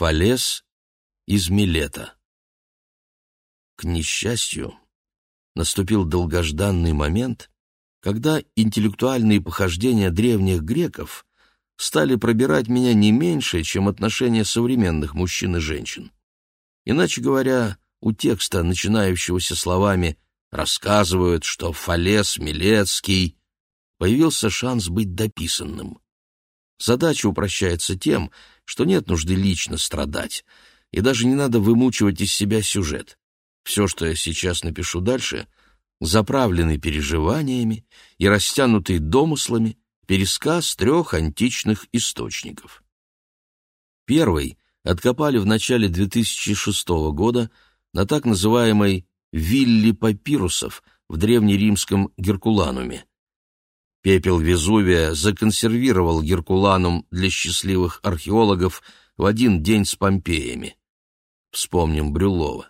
Фалес из Милета. К несчастью, наступил долгожданный момент, когда интеллектуальные похождения древних греков стали пробирать меня не меньше, чем отношения современных мужчин и женщин. Иначе говоря, у текста, начинающегося словами «рассказывают, что Фалес Милецкий», появился шанс быть дописанным. Задача упрощается тем, что нет нужды лично страдать, и даже не надо вымучивать из себя сюжет. Все, что я сейчас напишу дальше, заправленный переживаниями и растянутый домыслами пересказ трех античных источников. Первый откопали в начале 2006 года на так называемой «вилле папирусов» в древнеримском Геркулануме. Пепел Везувия законсервировал Геркуланум для счастливых археологов в один день с Помпеями. Вспомним Брюлова.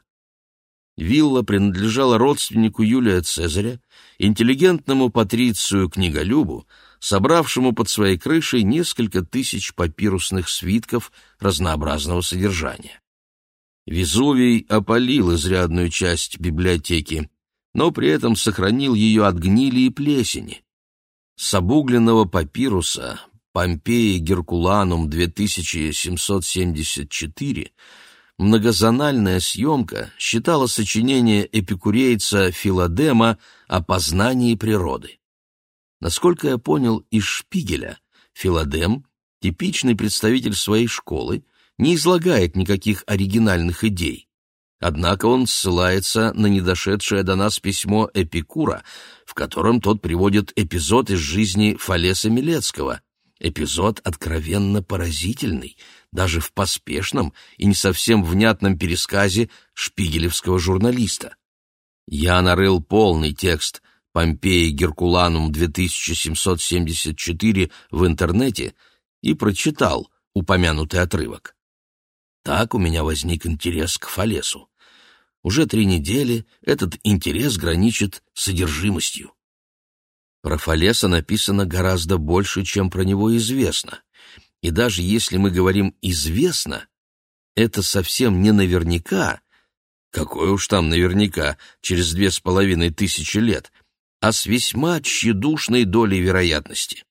Вилла принадлежала родственнику Юлия Цезаря, интеллигентному патрицию-книголюбу, собравшему под своей крышей несколько тысяч папирусных свитков разнообразного содержания. Везувий опалил изрядную часть библиотеки, но при этом сохранил ее от гнили и плесени. С обугленного папируса Помпеи Геркуланум 2774 многозональная съемка считала сочинение эпикурейца Филадема о познании природы. Насколько я понял из Шпигеля, Филадем, типичный представитель своей школы, не излагает никаких оригинальных идей. Однако он ссылается на недошедшее до нас письмо Эпикура, в котором тот приводит эпизод из жизни Фалеса Милецкого, эпизод откровенно поразительный, даже в поспешном и не совсем внятном пересказе шпигелевского журналиста. Я нарыл полный текст Помпеи Геркуланум 2774 в интернете и прочитал упомянутый отрывок. Так у меня возник интерес к Фалесу. Уже три недели этот интерес граничит с содержимостью. Про Фалеса написано гораздо больше, чем про него известно. И даже если мы говорим «известно», это совсем не наверняка, какое уж там наверняка, через две с половиной тысячи лет, а с весьма тщедушной долей вероятности.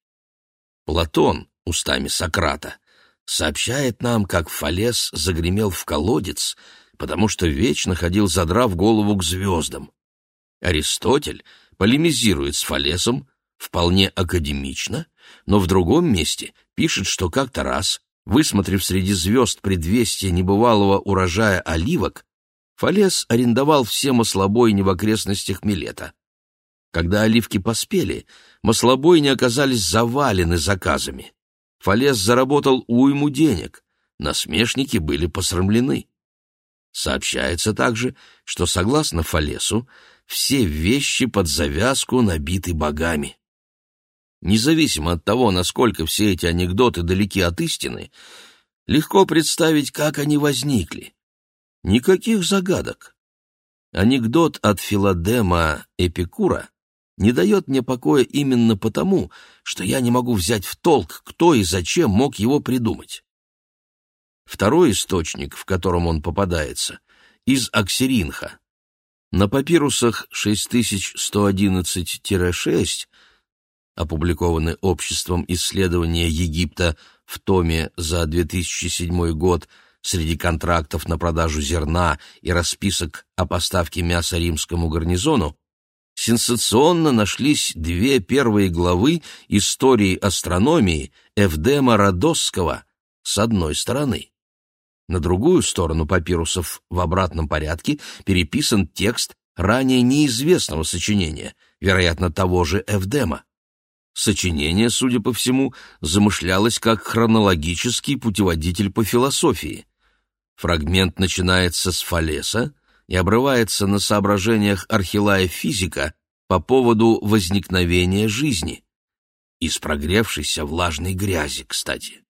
Платон, устами Сократа, сообщает нам, как Фалес загремел в колодец — потому что вечно ходил, задрав голову к звездам. Аристотель полемизирует с Фалесом вполне академично, но в другом месте пишет, что как-то раз, высмотрев среди звезд предвестие небывалого урожая оливок, Фалес арендовал все маслобойни в окрестностях Милета. Когда оливки поспели, маслобойни оказались завалены заказами. Фалес заработал уйму денег, насмешники были посрамлены. Сообщается также, что, согласно Фалесу, все вещи под завязку набиты богами. Независимо от того, насколько все эти анекдоты далеки от истины, легко представить, как они возникли. Никаких загадок. Анекдот от Филадема Эпикура не дает мне покоя именно потому, что я не могу взять в толк, кто и зачем мог его придумать. Второй источник, в котором он попадается, из Аксеринха. На папирусах 6111-6, опубликованы Обществом исследования Египта в томе за 2007 год среди контрактов на продажу зерна и расписок о поставке мяса римскому гарнизону, сенсационно нашлись две первые главы истории астрономии Эвдема Родосского с одной стороны. На другую сторону папирусов в обратном порядке переписан текст ранее неизвестного сочинения, вероятно, того же Эвдема. Сочинение, судя по всему, замышлялось как хронологический путеводитель по философии. Фрагмент начинается с Фалеса и обрывается на соображениях архилая-физика по поводу возникновения жизни. Из прогревшейся влажной грязи, кстати.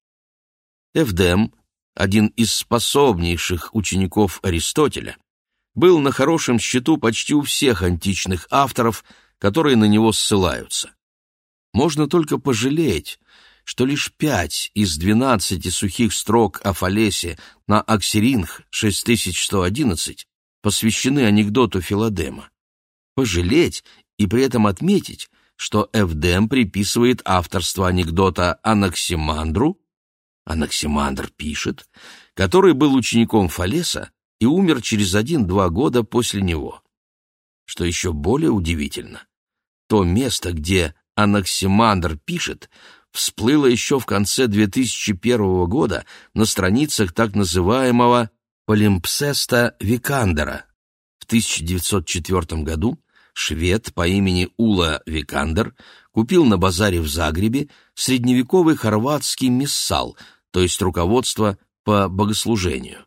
Эвдем один из способнейших учеников Аристотеля, был на хорошем счету почти у всех античных авторов, которые на него ссылаются. Можно только пожалеть, что лишь пять из двенадцати сухих строк о Фалесе на Аксеринг 6111 посвящены анекдоту Филадема. Пожалеть и при этом отметить, что Эвдем приписывает авторство анекдота Анаксимандру, Анаксимандр пишет, который был учеником Фалеса и умер через один-два года после него. Что еще более удивительно, то место, где Анаксимандр пишет, всплыло еще в конце 2001 года на страницах так называемого Полимпсеста Викандера. В 1904 году швед по имени Ула Викандер купил на базаре в Загребе средневековый хорватский миссал, то есть руководство по богослужению.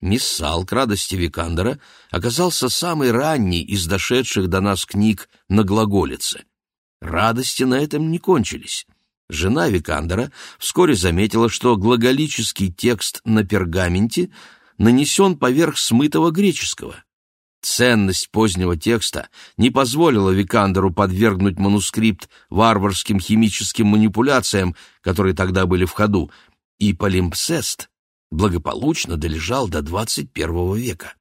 Миссал к радости Викандера оказался самый ранний из дошедших до нас книг на глаголице. Радости на этом не кончились. Жена Викандера вскоре заметила, что глаголический текст на пергаменте нанесен поверх смытого греческого. Ценность позднего текста не позволила Викандеру подвергнуть манускрипт варварским химическим манипуляциям, которые тогда были в ходу, и полимпсест благополучно долежал до XXI века.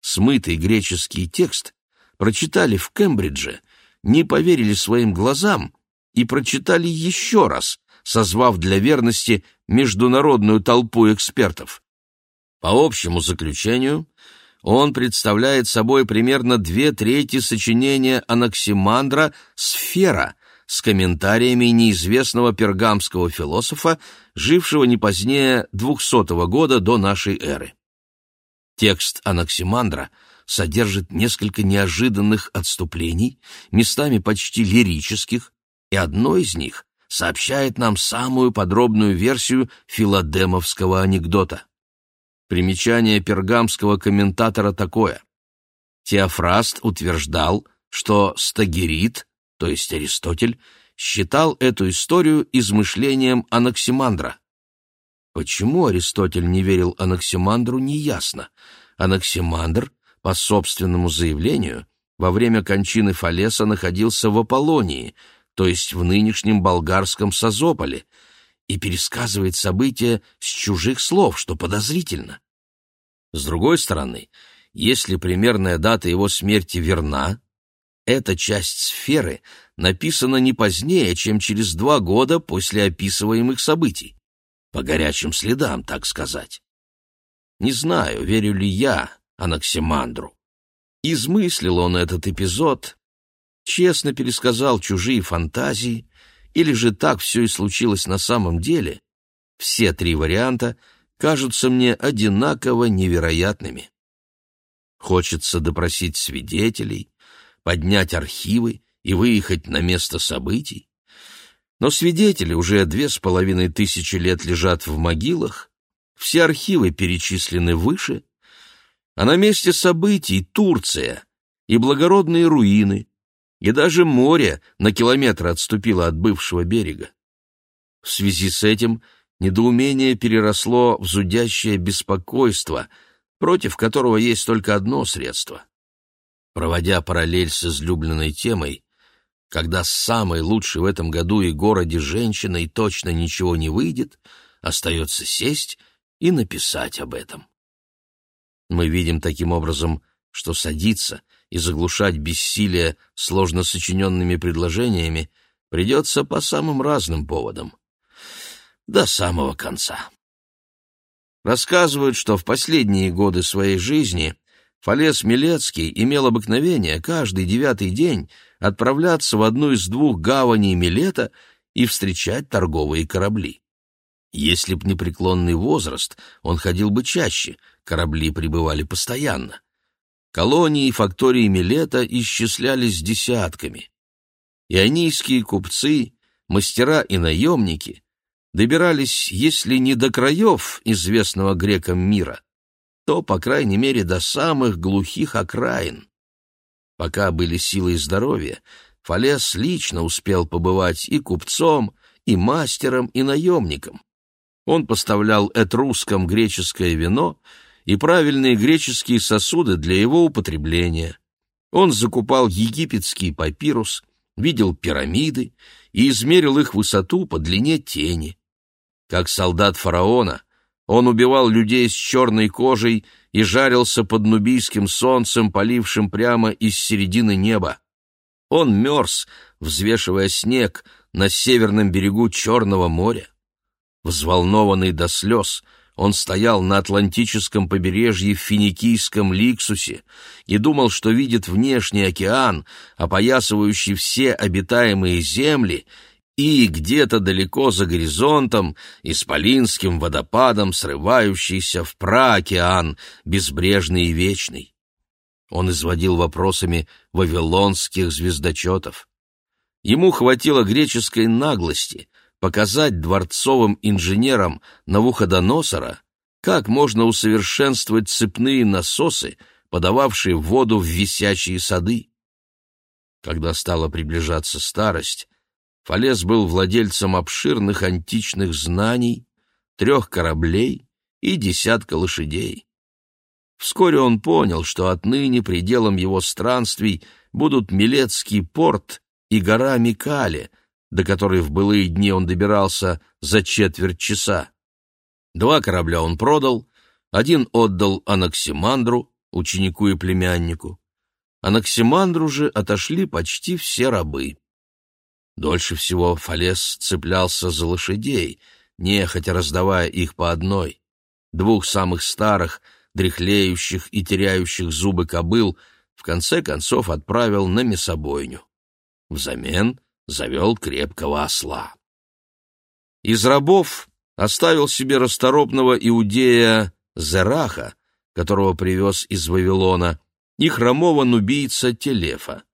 Смытый греческий текст прочитали в Кембридже, не поверили своим глазам и прочитали еще раз, созвав для верности международную толпу экспертов. По общему заключению, он представляет собой примерно две трети сочинения Анаксимандра «Сфера», с комментариями неизвестного пергамского философа, жившего не позднее 200 года до нашей эры. Текст Анаксимандра содержит несколько неожиданных отступлений, местами почти лирических, и одно из них сообщает нам самую подробную версию филадемовского анекдота. Примечание пергамского комментатора такое. Теофраст утверждал, что Стагерит то есть Аристотель, считал эту историю измышлением Анаксимандра. Почему Аристотель не верил Анаксимандру, неясно. Анаксимандр, по собственному заявлению, во время кончины Фалеса находился в Аполлонии, то есть в нынешнем болгарском Созополе, и пересказывает события с чужих слов, что подозрительно. С другой стороны, если примерная дата его смерти верна, эта часть сферы написана не позднее, чем через два года после описываемых событий. По горячим следам, так сказать. Не знаю, верю ли я Анаксимандру. Измыслил он этот эпизод, честно пересказал чужие фантазии, или же так все и случилось на самом деле. Все три варианта кажутся мне одинаково невероятными. Хочется допросить свидетелей, поднять архивы и выехать на место событий. Но свидетели уже две с половиной тысячи лет лежат в могилах, все архивы перечислены выше, а на месте событий Турция и благородные руины, и даже море на километр отступило от бывшего берега. В связи с этим недоумение переросло в зудящее беспокойство, против которого есть только одно средство проводя параллель с излюбленной темой, когда с самой лучшей в этом году и городе женщиной точно ничего не выйдет, остается сесть и написать об этом. Мы видим таким образом, что садиться и заглушать бессилие сложно сочиненными предложениями придется по самым разным поводам. До самого конца. Рассказывают, что в последние годы своей жизни Фалес Милецкий имел обыкновение каждый девятый день отправляться в одну из двух гаваней Милета и встречать торговые корабли. Если б непреклонный возраст, он ходил бы чаще, корабли прибывали постоянно. Колонии и фактории Милета исчислялись десятками. Ионийские купцы, мастера и наемники добирались, если не до краев известного грекам мира, то, по крайней мере, до самых глухих окраин. Пока были силы и здоровье, Фалес лично успел побывать и купцом, и мастером, и наемником. Он поставлял этрускам греческое вино и правильные греческие сосуды для его употребления. Он закупал египетский папирус, видел пирамиды и измерил их высоту по длине тени. Как солдат фараона, он убивал людей с черной кожей и жарился под нубийским солнцем, полившим прямо из середины неба. Он мерз, взвешивая снег на северном берегу Черного моря. Взволнованный до слез, он стоял на Атлантическом побережье в финикийском Ликсусе и думал, что видит внешний океан, опоясывающий все обитаемые земли, и где-то далеко за горизонтом, исполинским водопадом, срывающийся в праокеан, безбрежный и вечный. Он изводил вопросами вавилонских звездочетов. Ему хватило греческой наглости показать дворцовым инженерам Навуходоносора, как можно усовершенствовать цепные насосы, подававшие воду в висячие сады. Когда стала приближаться старость, Фалес был владельцем обширных античных знаний, трех кораблей и десятка лошадей. Вскоре он понял, что отныне пределом его странствий будут Милецкий порт и гора Микале, до которой в былые дни он добирался за четверть часа. Два корабля он продал, один отдал Анаксимандру, ученику и племяннику. Анаксимандру же отошли почти все рабы. Дольше всего Фалес цеплялся за лошадей, нехотя раздавая их по одной. Двух самых старых, дряхлеющих и теряющих зубы кобыл в конце концов отправил на мясобойню. Взамен завел крепкого осла. Из рабов оставил себе расторопного иудея Зераха, которого привез из Вавилона, и хромого нубийца Телефа.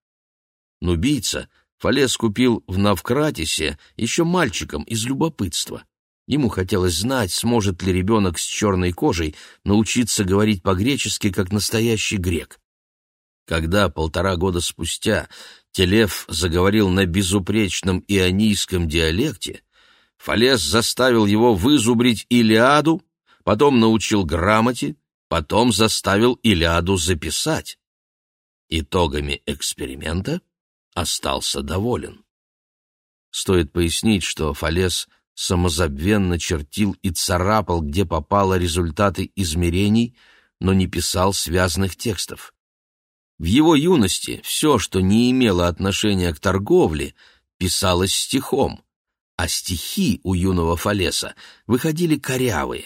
Нубийца — Фалес купил в Навкратисе еще мальчиком из любопытства. Ему хотелось знать, сможет ли ребенок с черной кожей научиться говорить по-гречески, как настоящий грек. Когда полтора года спустя Телев заговорил на безупречном ионийском диалекте, Фалес заставил его вызубрить Илиаду, потом научил грамоте, потом заставил Илиаду записать. Итогами эксперимента — остался доволен. Стоит пояснить, что Фалес самозабвенно чертил и царапал, где попало результаты измерений, но не писал связанных текстов. В его юности все, что не имело отношения к торговле, писалось стихом, а стихи у юного Фалеса выходили корявые.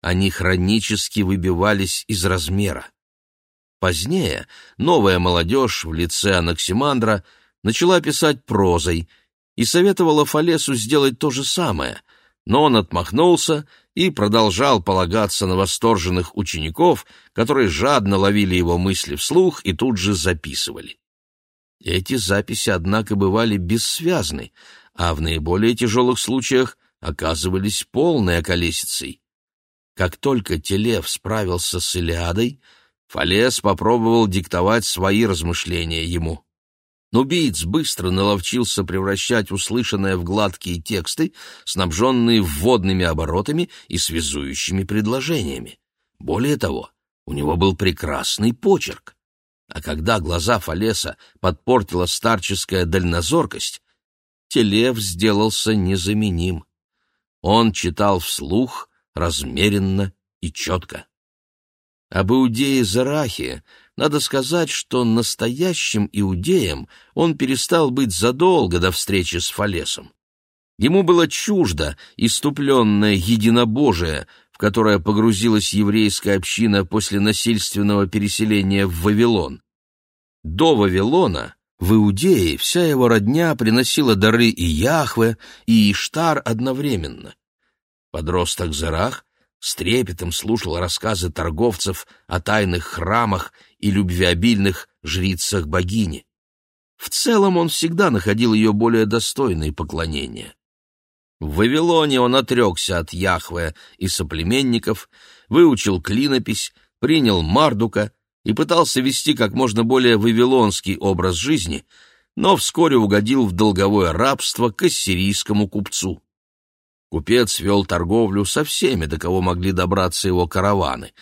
Они хронически выбивались из размера. Позднее новая молодежь в лице Анаксимандра начала писать прозой и советовала Фалесу сделать то же самое, но он отмахнулся и продолжал полагаться на восторженных учеников, которые жадно ловили его мысли вслух и тут же записывали. Эти записи, однако, бывали бессвязны, а в наиболее тяжелых случаях оказывались полной околесицей. Как только Телев справился с Илиадой, Фалес попробовал диктовать свои размышления ему. Нубиец быстро наловчился превращать услышанное в гладкие тексты, снабженные вводными оборотами и связующими предложениями. Более того, у него был прекрасный почерк. А когда глаза Фалеса подпортила старческая дальнозоркость, Телев сделался незаменим. Он читал вслух, размеренно и четко. Об иудее Зарахе надо сказать, что настоящим иудеем он перестал быть задолго до встречи с Фалесом. Ему было чуждо иступленное единобожие, в которое погрузилась еврейская община после насильственного переселения в Вавилон. До Вавилона в Иудее вся его родня приносила дары и Яхве, и Иштар одновременно. Подросток Зарах с трепетом слушал рассказы торговцев о тайных храмах и любвеобильных жрицах богини. В целом он всегда находил ее более достойной поклонения. В Вавилоне он отрекся от Яхве и соплеменников, выучил клинопись, принял Мардука и пытался вести как можно более вавилонский образ жизни, но вскоре угодил в долговое рабство к ассирийскому купцу. Купец вел торговлю со всеми, до кого могли добраться его караваны.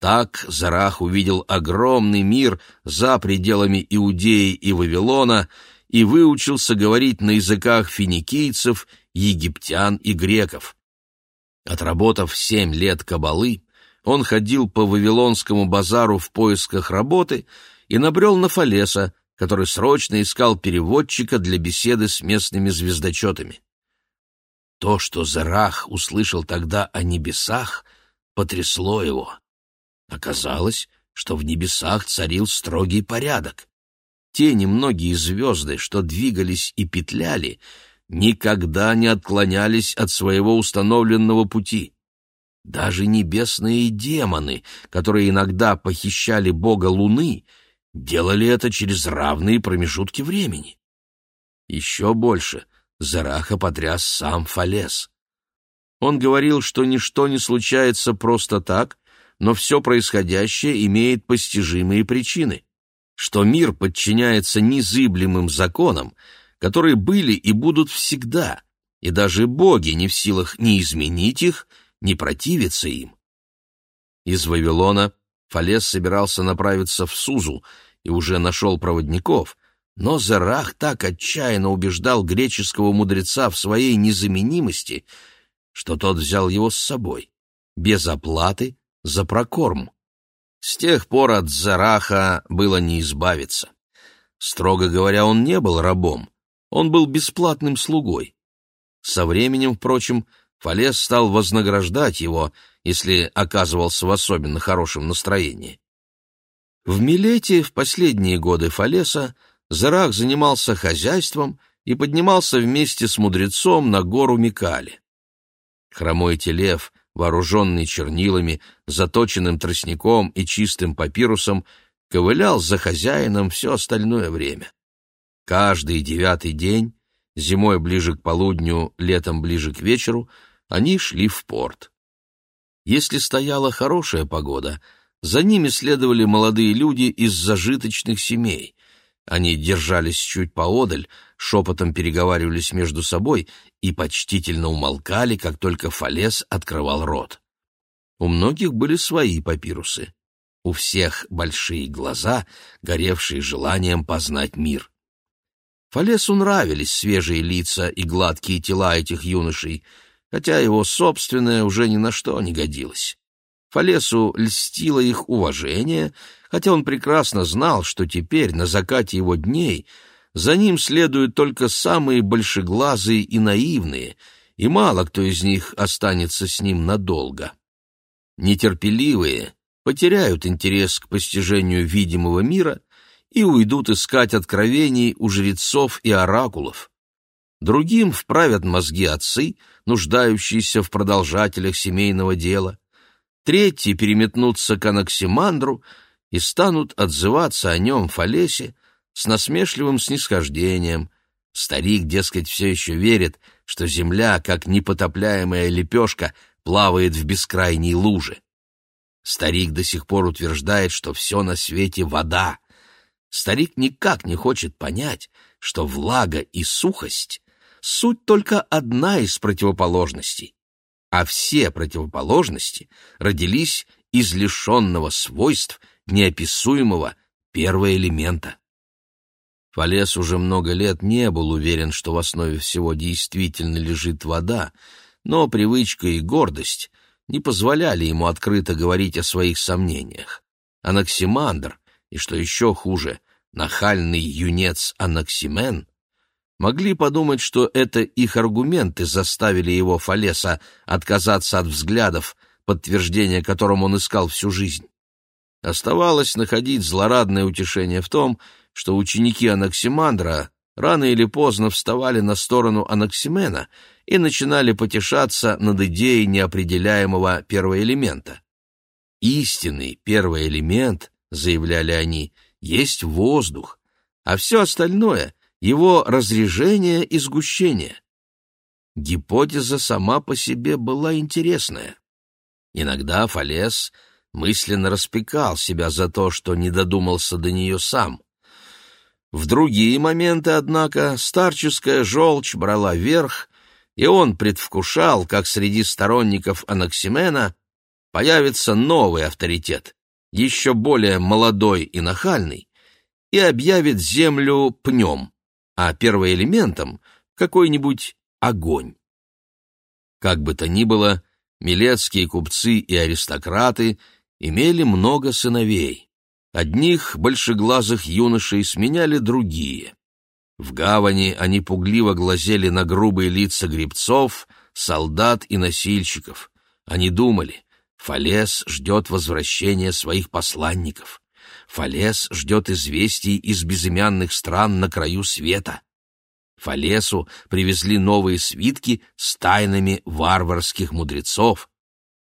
Так Зарах увидел огромный мир за пределами Иудеи и Вавилона и выучился говорить на языках финикийцев, египтян и греков. Отработав семь лет кабалы, он ходил по Вавилонскому базару в поисках работы и набрел на Фалеса, который срочно искал переводчика для беседы с местными звездочетами. То, что Зарах услышал тогда о небесах, потрясло его. Оказалось, что в небесах царил строгий порядок. Те немногие звезды, что двигались и петляли, никогда не отклонялись от своего установленного пути. Даже небесные демоны, которые иногда похищали бога Луны, делали это через равные промежутки времени. Еще больше Зараха потряс сам Фалес. Он говорил, что ничто не случается просто так, но все происходящее имеет постижимые причины, что мир подчиняется незыблемым законам, которые были и будут всегда, и даже боги не в силах ни изменить их, ни противиться им. Из Вавилона Фалес собирался направиться в Сузу и уже нашел проводников, но Зарах так отчаянно убеждал греческого мудреца в своей незаменимости, что тот взял его с собой, без оплаты, за прокорм. С тех пор от Зараха было не избавиться. Строго говоря, он не был рабом, он был бесплатным слугой. Со временем, впрочем, Фалес стал вознаграждать его, если оказывался в особенно хорошем настроении. В Милете в последние годы Фалеса Зарах занимался хозяйством и поднимался вместе с мудрецом на гору Микали. Хромой Телев, вооруженный чернилами, заточенным тростником и чистым папирусом, ковылял за хозяином все остальное время. Каждый девятый день, зимой ближе к полудню, летом ближе к вечеру, они шли в порт. Если стояла хорошая погода, за ними следовали молодые люди из зажиточных семей. Они держались чуть поодаль, шепотом переговаривались между собой и почтительно умолкали, как только Фалес открывал рот. У многих были свои папирусы. У всех большие глаза, горевшие желанием познать мир. Фалесу нравились свежие лица и гладкие тела этих юношей, хотя его собственное уже ни на что не годилось. Фалесу льстило их уважение, хотя он прекрасно знал, что теперь, на закате его дней, за ним следуют только самые большеглазые и наивные, и мало кто из них останется с ним надолго. Нетерпеливые потеряют интерес к постижению видимого мира и уйдут искать откровений у жрецов и оракулов. Другим вправят мозги отцы, нуждающиеся в продолжателях семейного дела — Третьи переметнутся к Анаксимандру и станут отзываться о нем Фалесе с насмешливым снисхождением. Старик, дескать, все еще верит, что земля, как непотопляемая лепешка, плавает в бескрайней луже. Старик до сих пор утверждает, что все на свете вода. Старик никак не хочет понять, что влага и сухость — суть только одна из противоположностей а все противоположности родились из лишенного свойств неописуемого первого элемента. Фалес уже много лет не был уверен, что в основе всего действительно лежит вода, но привычка и гордость не позволяли ему открыто говорить о своих сомнениях. Анаксимандр, и что еще хуже, нахальный юнец Анаксимен, могли подумать, что это их аргументы заставили его, Фалеса, отказаться от взглядов, подтверждения которым он искал всю жизнь. Оставалось находить злорадное утешение в том, что ученики Анаксимандра рано или поздно вставали на сторону Анаксимена и начинали потешаться над идеей неопределяемого первого элемента. Истинный первый элемент, заявляли они, есть воздух, а все остальное его разрежение и сгущение. Гипотеза сама по себе была интересная. Иногда Фалес мысленно распекал себя за то, что не додумался до нее сам. В другие моменты, однако, старческая желчь брала верх, и он предвкушал, как среди сторонников Анаксимена появится новый авторитет, еще более молодой и нахальный, и объявит землю пнем а первоэлементом — какой-нибудь огонь. Как бы то ни было, милецкие купцы и аристократы имели много сыновей. Одних большеглазых юношей сменяли другие. В гавани они пугливо глазели на грубые лица гребцов, солдат и носильщиков. Они думали, Фалес ждет возвращения своих посланников. Фалес ждет известий из безымянных стран на краю света. Фалесу привезли новые свитки с тайнами варварских мудрецов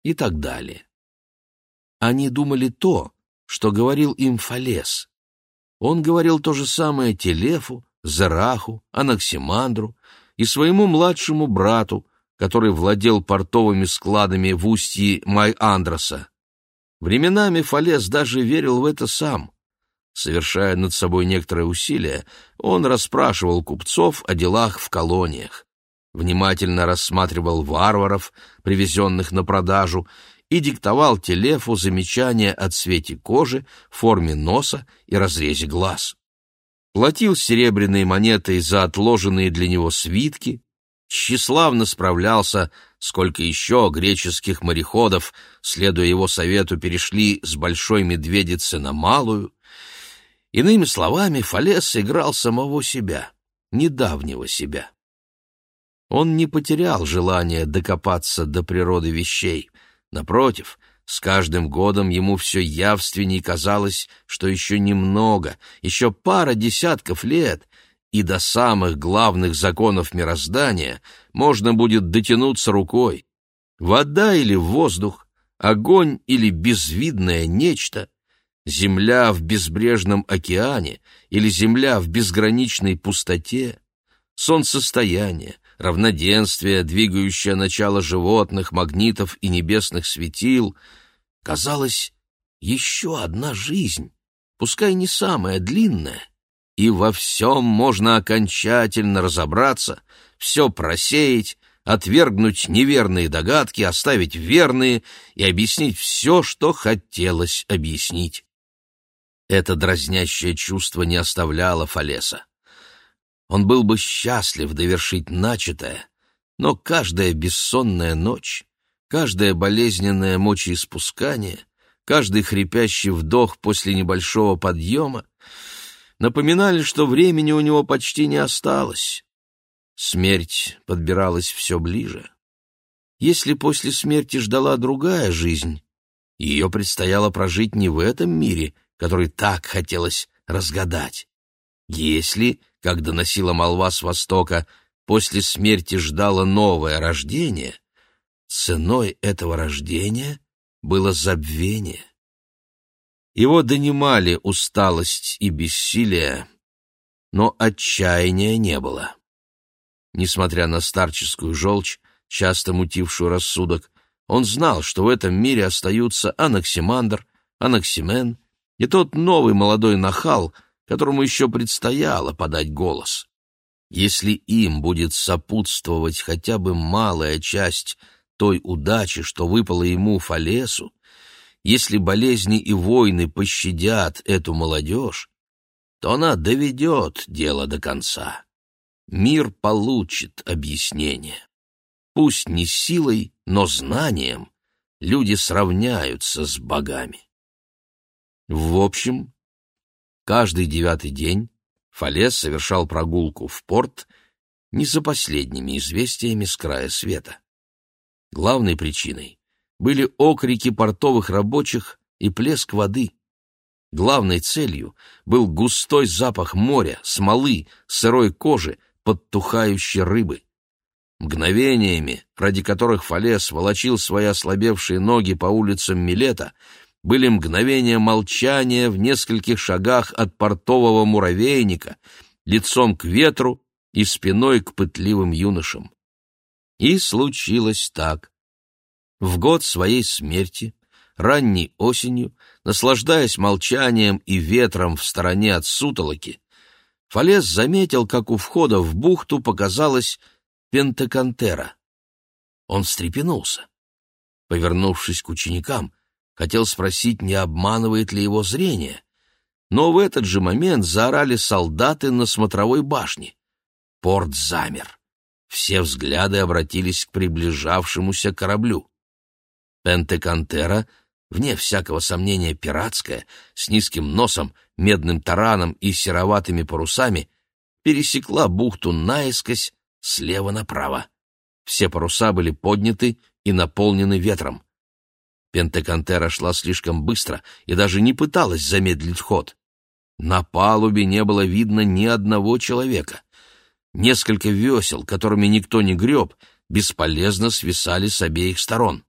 и так далее. Они думали то, что говорил им Фалес. Он говорил то же самое Телефу, Зараху, Анаксимандру и своему младшему брату, который владел портовыми складами в устье Май-Андроса. Временами Фалес даже верил в это сам. Совершая над собой некоторые усилия, он расспрашивал купцов о делах в колониях, внимательно рассматривал варваров, привезенных на продажу, и диктовал Телефу замечания о цвете кожи, форме носа и разрезе глаз. Платил серебряные монеты за отложенные для него свитки, тщеславно справлялся, сколько еще греческих мореходов, следуя его совету, перешли с Большой Медведицы на Малую, Иными словами, Фалес играл самого себя, недавнего себя. Он не потерял желания докопаться до природы вещей. Напротив, с каждым годом ему все явственней казалось, что еще немного, еще пара десятков лет, и до самых главных законов мироздания можно будет дотянуться рукой. Вода или воздух, огонь или безвидное нечто — земля в безбрежном океане или земля в безграничной пустоте, солнцестояние, равноденствие, двигающее начало животных, магнитов и небесных светил, казалось, еще одна жизнь, пускай не самая длинная, и во всем можно окончательно разобраться, все просеять, отвергнуть неверные догадки, оставить верные и объяснить все, что хотелось объяснить. Это дразнящее чувство не оставляло Фалеса. Он был бы счастлив довершить начатое, но каждая бессонная ночь, каждое болезненное мочеиспускание, каждый хрипящий вдох после небольшого подъема напоминали, что времени у него почти не осталось. Смерть подбиралась все ближе. Если после смерти ждала другая жизнь, ее предстояло прожить не в этом мире, который так хотелось разгадать. Если, как доносила молва с Востока, после смерти ждало новое рождение, ценой этого рождения было забвение. Его донимали усталость и бессилие, но отчаяния не было. Несмотря на старческую желчь, часто мутившую рассудок, он знал, что в этом мире остаются Анаксимандр, Анаксимен и тот новый молодой нахал, которому еще предстояло подать голос. Если им будет сопутствовать хотя бы малая часть той удачи, что выпала ему Фалесу, если болезни и войны пощадят эту молодежь, то она доведет дело до конца. Мир получит объяснение. Пусть не силой, но знанием люди сравняются с богами. В общем, каждый девятый день Фалес совершал прогулку в порт не за последними известиями с края света. Главной причиной были окрики портовых рабочих и плеск воды. Главной целью был густой запах моря, смолы, сырой кожи, подтухающей рыбы. Мгновениями, ради которых Фалес волочил свои ослабевшие ноги по улицам Милета, были мгновения молчания в нескольких шагах от портового муравейника, лицом к ветру и спиной к пытливым юношам. И случилось так. В год своей смерти, ранней осенью, наслаждаясь молчанием и ветром в стороне от сутолоки, Фалес заметил, как у входа в бухту показалась пентакантера. Он встрепенулся. Повернувшись к ученикам, хотел спросить, не обманывает ли его зрение. Но в этот же момент заорали солдаты на смотровой башне. Порт замер. Все взгляды обратились к приближавшемуся кораблю. Пентекантера, вне всякого сомнения пиратская, с низким носом, медным тараном и сероватыми парусами, пересекла бухту наискось слева направо. Все паруса были подняты и наполнены ветром. Пентекантера шла слишком быстро и даже не пыталась замедлить ход. На палубе не было видно ни одного человека. Несколько весел, которыми никто не греб, бесполезно свисали с обеих сторон.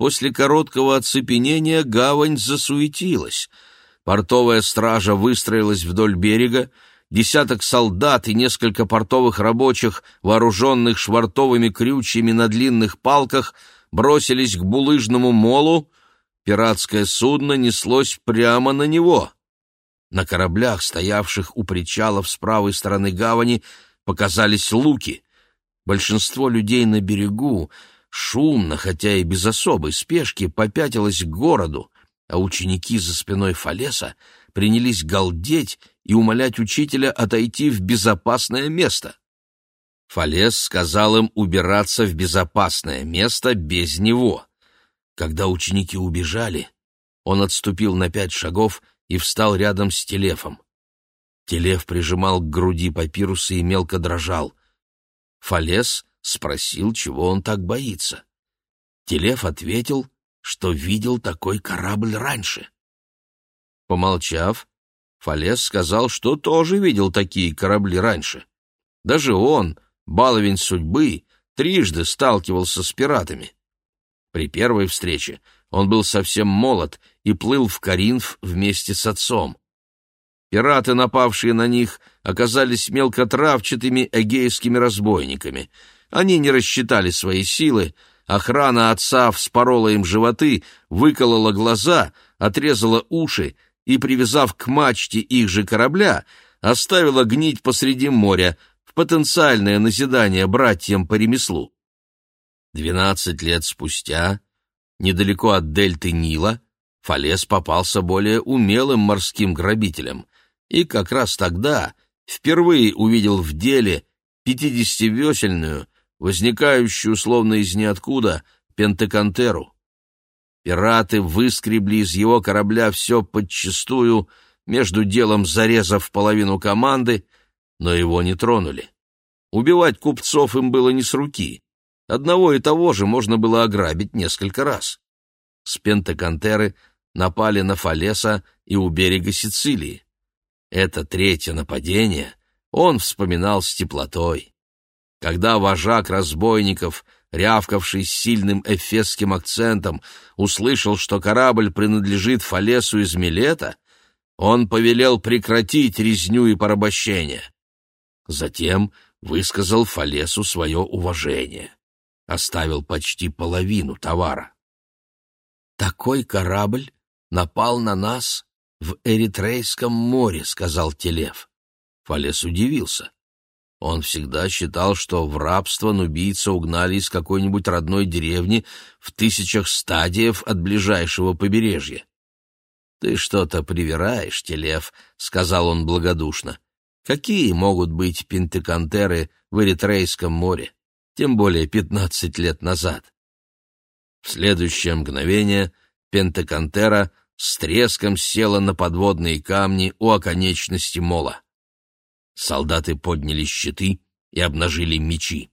После короткого оцепенения гавань засуетилась. Портовая стража выстроилась вдоль берега, десяток солдат и несколько портовых рабочих, вооруженных швартовыми крючьями на длинных палках, бросились к булыжному молу, пиратское судно неслось прямо на него. На кораблях, стоявших у причалов с правой стороны гавани, показались луки. Большинство людей на берегу, шумно, хотя и без особой спешки, попятилось к городу, а ученики за спиной Фалеса принялись галдеть и умолять учителя отойти в безопасное место. Фалес сказал им убираться в безопасное место без него. Когда ученики убежали, он отступил на пять шагов и встал рядом с Телефом. Телеф прижимал к груди папирусы и мелко дрожал. Фалес спросил, чего он так боится. Телеф ответил, что видел такой корабль раньше. Помолчав, Фалес сказал, что тоже видел такие корабли раньше. Даже он, баловень судьбы, трижды сталкивался с пиратами. При первой встрече он был совсем молод и плыл в Каринф вместе с отцом. Пираты, напавшие на них, оказались мелкотравчатыми эгейскими разбойниками. Они не рассчитали свои силы, охрана отца вспорола им животы, выколола глаза, отрезала уши и, привязав к мачте их же корабля, оставила гнить посреди моря, в потенциальное назидание братьям по ремеслу. Двенадцать лет спустя, недалеко от дельты Нила, Фалес попался более умелым морским грабителем, и как раз тогда впервые увидел в деле пятидесятивесельную, возникающую словно из ниоткуда, пентекантеру. Пираты выскребли из его корабля все подчистую, между делом зарезав половину команды — но его не тронули. Убивать купцов им было не с руки. Одного и того же можно было ограбить несколько раз. С Пентакантеры напали на Фалеса и у берега Сицилии. Это третье нападение он вспоминал с теплотой. Когда вожак разбойников, рявкавший сильным эфесским акцентом, услышал, что корабль принадлежит Фалесу из Милета, он повелел прекратить резню и порабощение. Затем высказал Фалесу свое уважение. Оставил почти половину товара. «Такой корабль напал на нас в Эритрейском море», — сказал Телев. Фалес удивился. Он всегда считал, что в рабство нубийца угнали из какой-нибудь родной деревни в тысячах стадиев от ближайшего побережья. «Ты что-то привираешь, Телев», — сказал он благодушно. Какие могут быть пентекантеры в Эритрейском море, тем более пятнадцать лет назад? В следующее мгновение пентекантера с треском села на подводные камни у оконечности мола. Солдаты подняли щиты и обнажили мечи.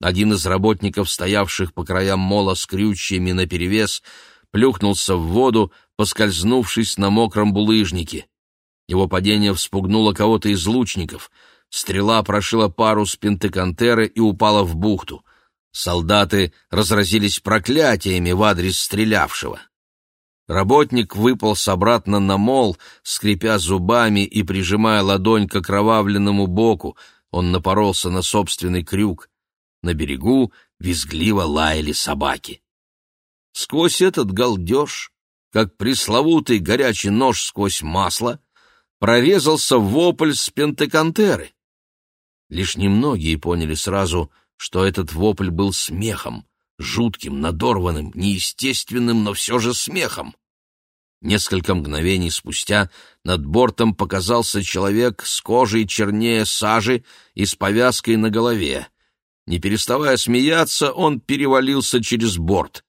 Один из работников, стоявших по краям мола с крючьями наперевес, плюхнулся в воду, поскользнувшись на мокром булыжнике. Его падение вспугнуло кого-то из лучников. Стрела прошила парус пентекантеры и упала в бухту. Солдаты разразились проклятиями в адрес стрелявшего. Работник выполз обратно на мол, скрипя зубами и прижимая ладонь к окровавленному боку. Он напоролся на собственный крюк. На берегу визгливо лаяли собаки. Сквозь этот галдеж, как пресловутый горячий нож сквозь масло, прорезался вопль с пентекантеры. Лишь немногие поняли сразу, что этот вопль был смехом, жутким, надорванным, неестественным, но все же смехом. Несколько мгновений спустя над бортом показался человек с кожей чернее сажи и с повязкой на голове. Не переставая смеяться, он перевалился через борт.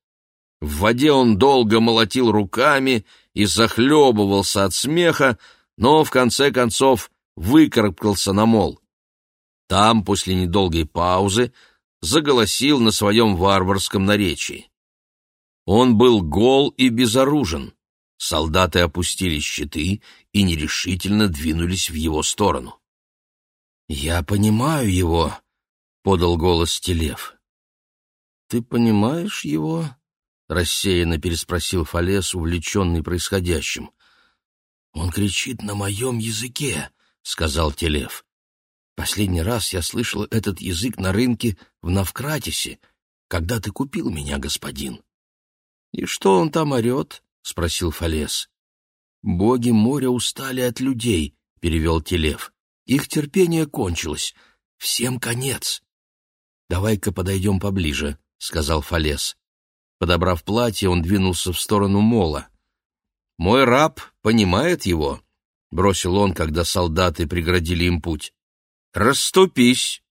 В воде он долго молотил руками и захлебывался от смеха, но в конце концов выкарабкался на мол. Там, после недолгой паузы, заголосил на своем варварском наречии. Он был гол и безоружен. Солдаты опустили щиты и нерешительно двинулись в его сторону. «Я понимаю его», — подал голос Телев. «Ты понимаешь его?» — рассеянно переспросил Фалес, увлеченный происходящим. «Он кричит на моем языке», — сказал Телев. «Последний раз я слышал этот язык на рынке в Навкратисе, когда ты купил меня, господин». «И что он там орет?» — спросил Фалес. «Боги моря устали от людей», — перевел Телев. «Их терпение кончилось. Всем конец». «Давай-ка подойдем поближе», — сказал Фалес. Подобрав платье, он двинулся в сторону мола. «Мой раб понимает его», — бросил он, когда солдаты преградили им путь. «Раступись!»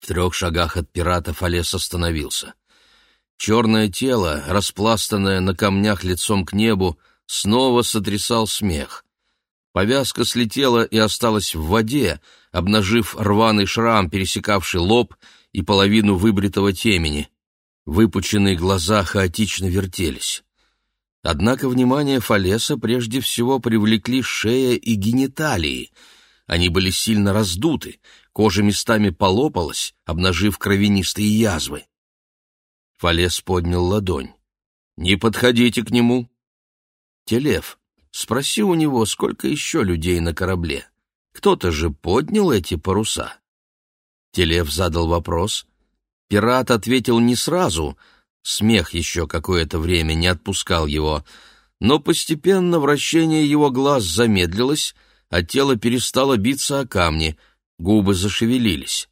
В трех шагах от пирата Фалес остановился. Черное тело, распластанное на камнях лицом к небу, снова сотрясал смех. Повязка слетела и осталась в воде, обнажив рваный шрам, пересекавший лоб и половину выбритого темени. Выпученные глаза хаотично вертелись. Однако внимание Фалеса прежде всего привлекли шея и гениталии. Они были сильно раздуты, кожа местами полопалась, обнажив кровянистые язвы. Фалес поднял ладонь. «Не подходите к нему!» «Телев, спроси у него, сколько еще людей на корабле. Кто-то же поднял эти паруса». Телев задал вопрос. Пират ответил не сразу. Смех еще какое-то время не отпускал его. Но постепенно вращение его глаз замедлилось, а тело перестало биться о камни, губы зашевелились.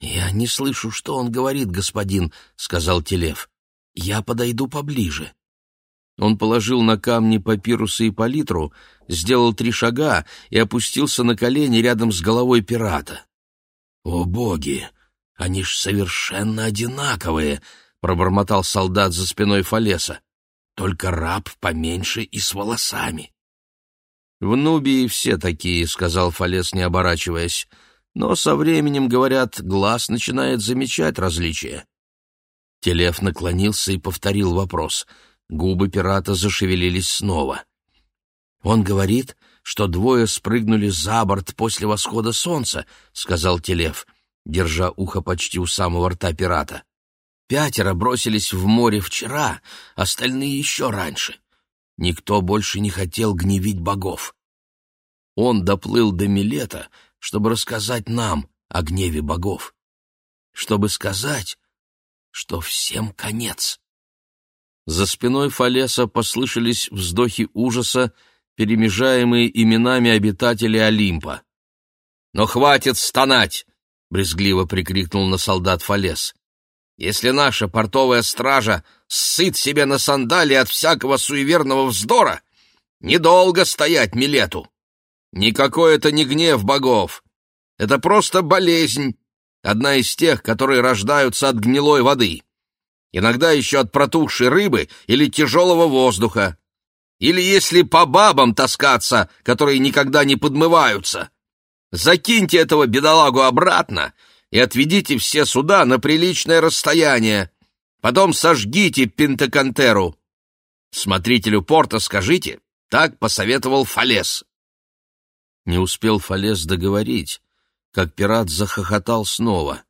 «Я не слышу, что он говорит, господин», — сказал Телев. «Я подойду поближе». Он положил на камни папирусы и палитру, сделал три шага и опустился на колени рядом с головой пирата. «О боги! Они ж совершенно одинаковые!» — пробормотал солдат за спиной Фалеса. «Только раб поменьше и с волосами». «В Нубии все такие», — сказал Фалес, не оборачиваясь. Но со временем, говорят, глаз начинает замечать различия. Телеф наклонился и повторил вопрос. Губы пирата зашевелились снова. «Он говорит, что двое спрыгнули за борт после восхода солнца», — сказал Телеф, держа ухо почти у самого рта пирата. «Пятеро бросились в море вчера, остальные еще раньше. Никто больше не хотел гневить богов. Он доплыл до Милета, чтобы рассказать нам о гневе богов, чтобы сказать, что всем конец. За спиной Фалеса послышались вздохи ужаса, перемежаемые именами обитателей Олимпа. «Но хватит стонать!» — брезгливо прикрикнул на солдат Фалес. «Если наша портовая стража ссыт себе на сандали от всякого суеверного вздора, недолго стоять Милету!» Никакой это не гнев богов. Это просто болезнь, одна из тех, которые рождаются от гнилой воды. Иногда еще от протухшей рыбы или тяжелого воздуха. Или если по бабам таскаться, которые никогда не подмываются. Закиньте этого бедолагу обратно и отведите все суда на приличное расстояние. Потом сожгите Пинтекантеру. Смотрителю порта скажите, так посоветовал Фалес. Не успел Фалес договорить, как пират захохотал снова.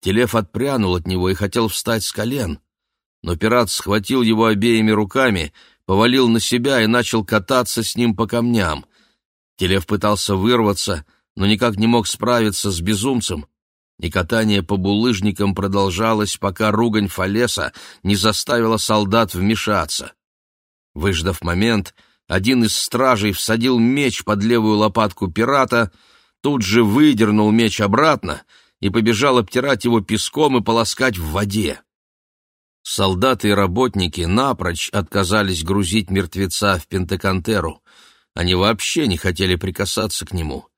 Телеф отпрянул от него и хотел встать с колен, но пират схватил его обеими руками, повалил на себя и начал кататься с ним по камням. Телеф пытался вырваться, но никак не мог справиться с безумцем, и катание по булыжникам продолжалось, пока ругань Фалеса не заставила солдат вмешаться. Выждав момент, один из стражей всадил меч под левую лопатку пирата, тут же выдернул меч обратно и побежал обтирать его песком и полоскать в воде. Солдаты и работники напрочь отказались грузить мертвеца в Пентекантеру. Они вообще не хотели прикасаться к нему.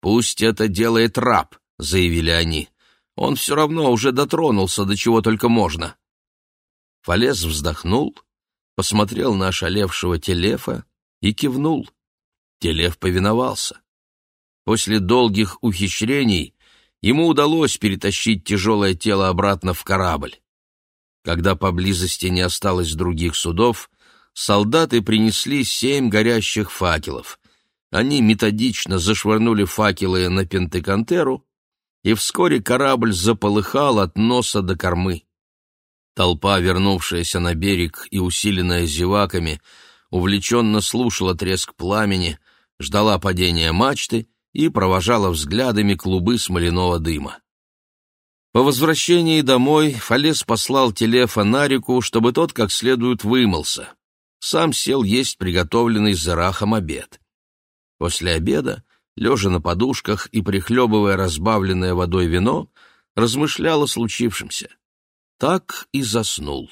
«Пусть это делает раб», — заявили они. «Он все равно уже дотронулся до чего только можно». Фалес вздохнул, посмотрел на ошалевшего Телефа и кивнул. Телеф повиновался. После долгих ухищрений ему удалось перетащить тяжелое тело обратно в корабль. Когда поблизости не осталось других судов, солдаты принесли семь горящих факелов. Они методично зашвырнули факелы на Пентекантеру, и вскоре корабль заполыхал от носа до кормы. Толпа, вернувшаяся на берег и усиленная зеваками, увлеченно слушала треск пламени, ждала падения мачты и провожала взглядами клубы смоляного дыма. По возвращении домой Фалес послал Телефа на реку, чтобы тот как следует вымылся. Сам сел есть приготовленный Зарахом обед. После обеда, лежа на подушках и прихлебывая разбавленное водой вино, размышлял о случившемся. Так и заснул.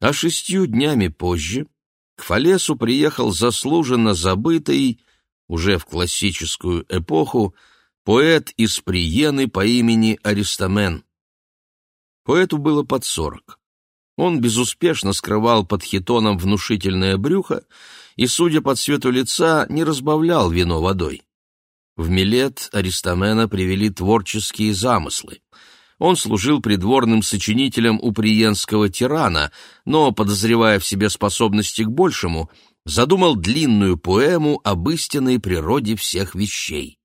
А шестью днями позже к Фалесу приехал заслуженно забытый уже в классическую эпоху, поэт из Приены по имени Аристамен. Поэту было под сорок. Он безуспешно скрывал под хитоном внушительное брюхо и, судя по цвету лица, не разбавлял вино водой. В Милет Аристамена привели творческие замыслы. Он служил придворным сочинителем у приенского тирана, но, подозревая в себе способности к большему, задумал длинную поэму об истинной природе всех вещей.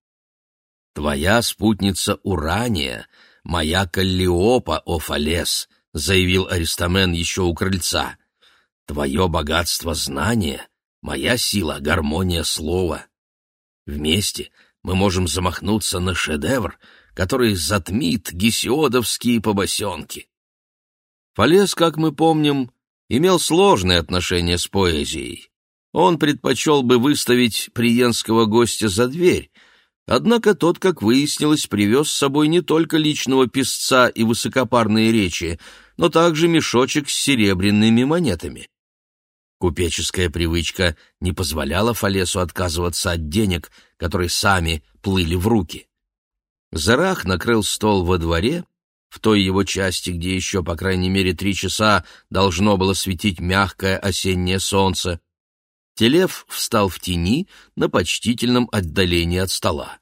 «Твоя спутница Урания, моя Каллиопа, о Фалес», — заявил Аристамен еще у крыльца. «Твое богатство знания, моя сила — гармония слова. Вместе мы можем замахнуться на шедевр, который затмит гесиодовские побосенки». Фалес, как мы помним, имел сложные отношения с поэзией. Он предпочел бы выставить приенского гостя за дверь, однако тот, как выяснилось, привез с собой не только личного писца и высокопарные речи, но также мешочек с серебряными монетами. Купеческая привычка не позволяла Фалесу отказываться от денег, которые сами плыли в руки. Зарах накрыл стол во дворе, в той его части, где еще, по крайней мере, три часа должно было светить мягкое осеннее солнце, Телев встал в тени на почтительном отдалении от стола.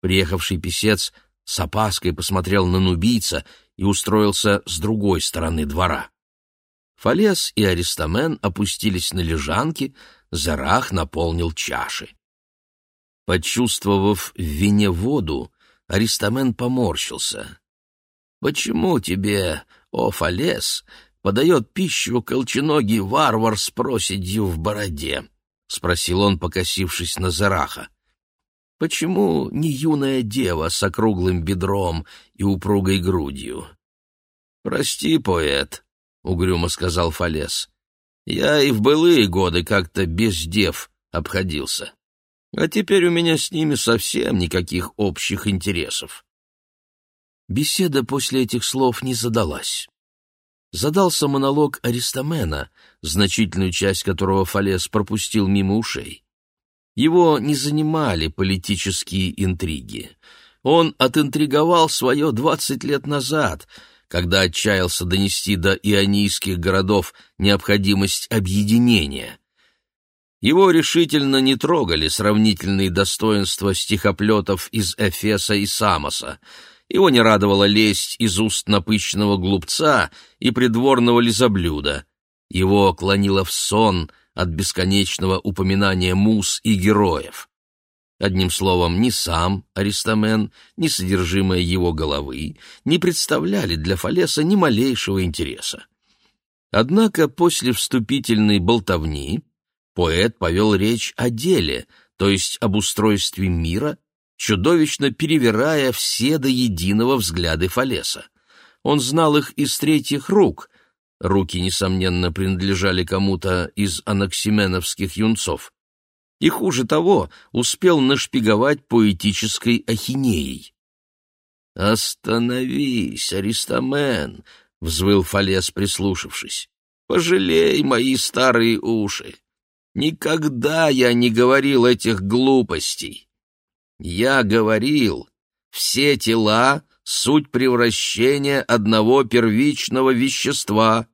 Приехавший писец с опаской посмотрел на нубийца и устроился с другой стороны двора. Фалес и Аристамен опустились на лежанки, Зарах наполнил чаши. Почувствовав в вине воду, Аристамен поморщился. «Почему тебе, о Фалес, подает пищу колченогий варвар с проседью в бороде? — спросил он, покосившись на Зараха. — Почему не юная дева с округлым бедром и упругой грудью? — Прости, поэт, — угрюмо сказал Фалес. — Я и в былые годы как-то без дев обходился. А теперь у меня с ними совсем никаких общих интересов. Беседа после этих слов не задалась задался монолог Аристомена, значительную часть которого Фалес пропустил мимо ушей. Его не занимали политические интриги. Он отинтриговал свое двадцать лет назад, когда отчаялся донести до ионийских городов необходимость объединения. Его решительно не трогали сравнительные достоинства стихоплетов из Эфеса и Самоса — его не радовала лесть из уст напыщенного глупца и придворного лизоблюда. Его клонило в сон от бесконечного упоминания мус и героев. Одним словом, ни сам Аристамен, ни содержимое его головы не представляли для Фалеса ни малейшего интереса. Однако после вступительной болтовни поэт повел речь о деле, то есть об устройстве мира чудовищно перевирая все до единого взгляды Фалеса. Он знал их из третьих рук. Руки, несомненно, принадлежали кому-то из анаксименовских юнцов. И хуже того, успел нашпиговать поэтической ахинеей. «Остановись, Аристамен!» — взвыл Фалес, прислушавшись. «Пожалей мои старые уши! Никогда я не говорил этих глупостей! Я говорил, все тела — суть превращения одного первичного вещества.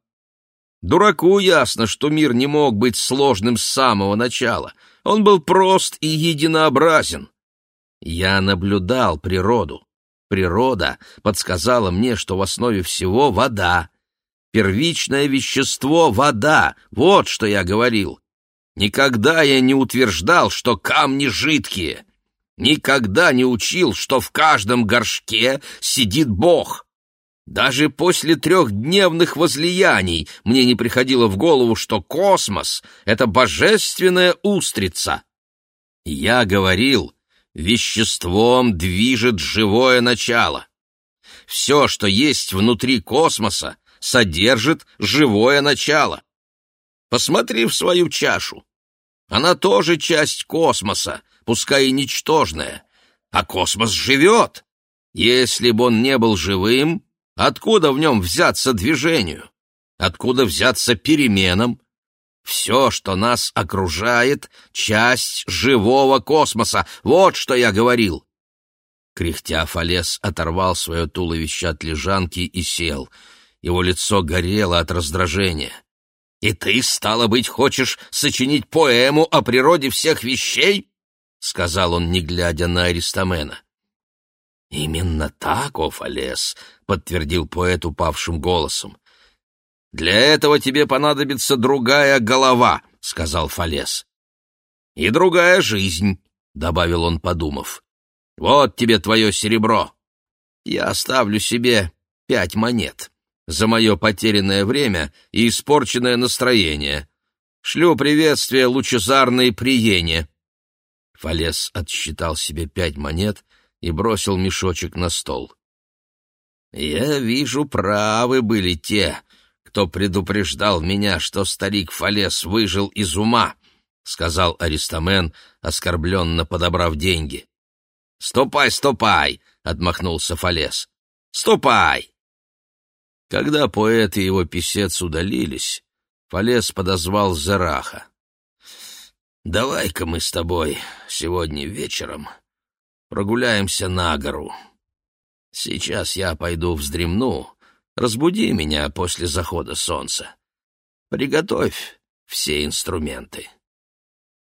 Дураку ясно, что мир не мог быть сложным с самого начала. Он был прост и единообразен. Я наблюдал природу. Природа подсказала мне, что в основе всего вода. Первичное вещество — вода. Вот что я говорил. Никогда я не утверждал, что камни жидкие. Никогда не учил, что в каждом горшке сидит Бог. Даже после трехдневных возлияний мне не приходило в голову, что космос — это божественная устрица. Я говорил, веществом движет живое начало. Все, что есть внутри космоса, содержит живое начало. Посмотри в свою чашу. Она тоже часть космоса, пускай и ничтожная. А космос живет. Если бы он не был живым, откуда в нем взяться движению? Откуда взяться переменам? Все, что нас окружает, — часть живого космоса. Вот что я говорил. Кряхтя, Фалес оторвал свое туловище от лежанки и сел. Его лицо горело от раздражения. «И ты, стало быть, хочешь сочинить поэму о природе всех вещей?» — сказал он, не глядя на Аристомена. «Именно так, о Фалес», — подтвердил поэт упавшим голосом. «Для этого тебе понадобится другая голова», — сказал Фалес. «И другая жизнь», — добавил он, подумав. «Вот тебе твое серебро. Я оставлю себе пять монет за мое потерянное время и испорченное настроение. Шлю приветствие лучезарной приене». Фалес отсчитал себе пять монет и бросил мешочек на стол. «Я вижу, правы были те, кто предупреждал меня, что старик Фалес выжил из ума», — сказал Аристамен, оскорбленно подобрав деньги. «Ступай, ступай!» — отмахнулся Фалес. «Ступай!» Когда поэт и его писец удалились, Фалес подозвал Зараха. «Давай-ка мы с тобой сегодня вечером прогуляемся на гору. Сейчас я пойду вздремну, Разбуди меня после захода солнца. Приготовь все инструменты.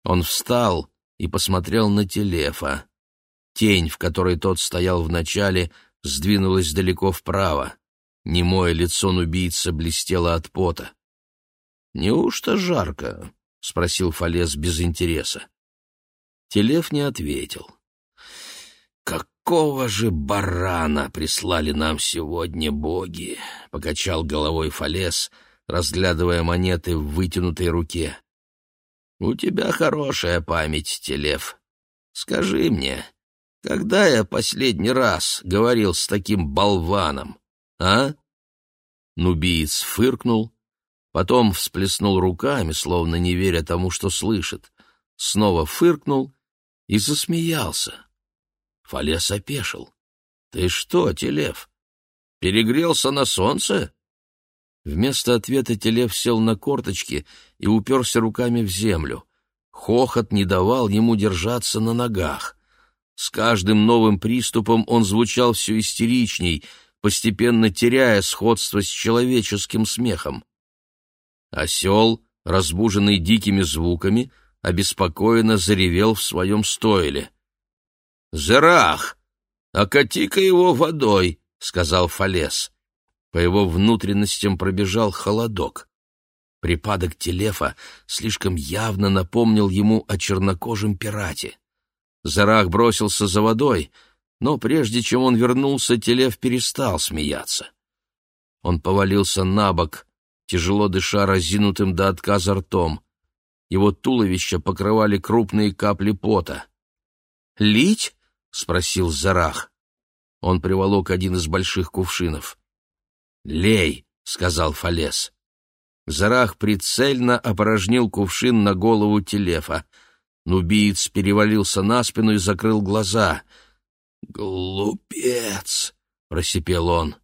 Он встал и посмотрел на Телефа. Тень, в которой тот стоял вначале, сдвинулась далеко вправо. Немое лицо нубийца блестело от пота. «Неужто жарко?» — спросил Фалес без интереса. Телеф не ответил. «Как какого же барана прислали нам сегодня боги?» — покачал головой Фалес, разглядывая монеты в вытянутой руке. «У тебя хорошая память, Телев. Скажи мне, когда я последний раз говорил с таким болваном, а?» Нубиец фыркнул, потом всплеснул руками, словно не веря тому, что слышит, снова фыркнул и засмеялся. Фалес опешил. «Ты что, Телев, перегрелся на солнце?» Вместо ответа Телев сел на корточки и уперся руками в землю. Хохот не давал ему держаться на ногах. С каждым новым приступом он звучал все истеричней, постепенно теряя сходство с человеческим смехом. Осел, разбуженный дикими звуками, обеспокоенно заревел в своем стойле. «Зерах, окати-ка его водой», — сказал Фалес. По его внутренностям пробежал холодок. Припадок Телефа слишком явно напомнил ему о чернокожем пирате. Зарах бросился за водой, но прежде чем он вернулся, Телеф перестал смеяться. Он повалился на бок, тяжело дыша разинутым до отказа ртом. Его туловище покрывали крупные капли пота. «Лить?» — спросил Зарах. Он приволок один из больших кувшинов. «Лей», — сказал Фалес. Зарах прицельно опорожнил кувшин на голову Телефа. Нубиец перевалился на спину и закрыл глаза. «Глупец!» — просипел он.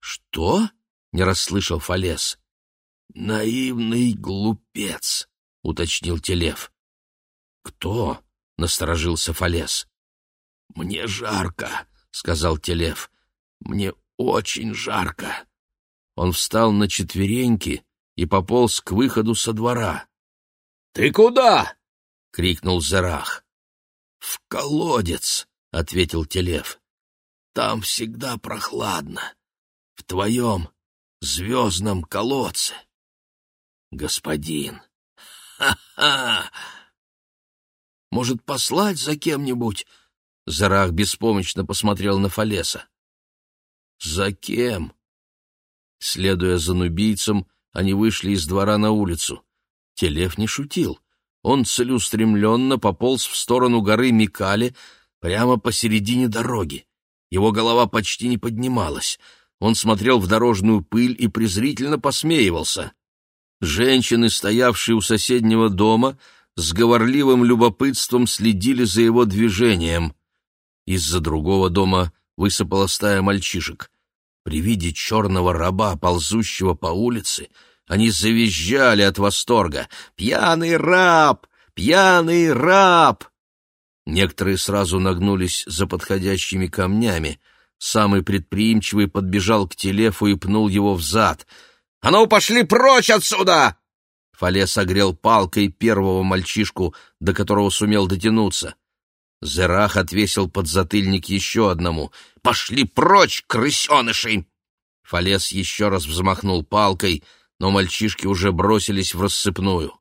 «Что?» — не расслышал Фалес. «Наивный глупец», — уточнил Телев. «Кто?» — насторожился Фалес. «Мне жарко», — сказал Телев. «Мне очень жарко». Он встал на четвереньки и пополз к выходу со двора. «Ты куда?» — крикнул Зарах. «В колодец», — ответил Телев. «Там всегда прохладно. В твоем звездном колодце». «Господин! Ха-ха!» «Может, послать за кем-нибудь?» Зарах беспомощно посмотрел на Фалеса. «За кем?» Следуя за нубийцем, они вышли из двора на улицу. Телев не шутил. Он целеустремленно пополз в сторону горы Микали прямо посередине дороги. Его голова почти не поднималась. Он смотрел в дорожную пыль и презрительно посмеивался. Женщины, стоявшие у соседнего дома, с говорливым любопытством следили за его движением. Из-за другого дома высыпала стая мальчишек. При виде черного раба, ползущего по улице, они завизжали от восторга. «Пьяный раб! Пьяный раб!» Некоторые сразу нагнулись за подходящими камнями. Самый предприимчивый подбежал к Телефу и пнул его в зад. «А ну, пошли прочь отсюда!» Фалес огрел палкой первого мальчишку, до которого сумел дотянуться. Зерах отвесил подзатыльник еще одному. «Пошли прочь, крысеныши!» Фалес еще раз взмахнул палкой, но мальчишки уже бросились в рассыпную.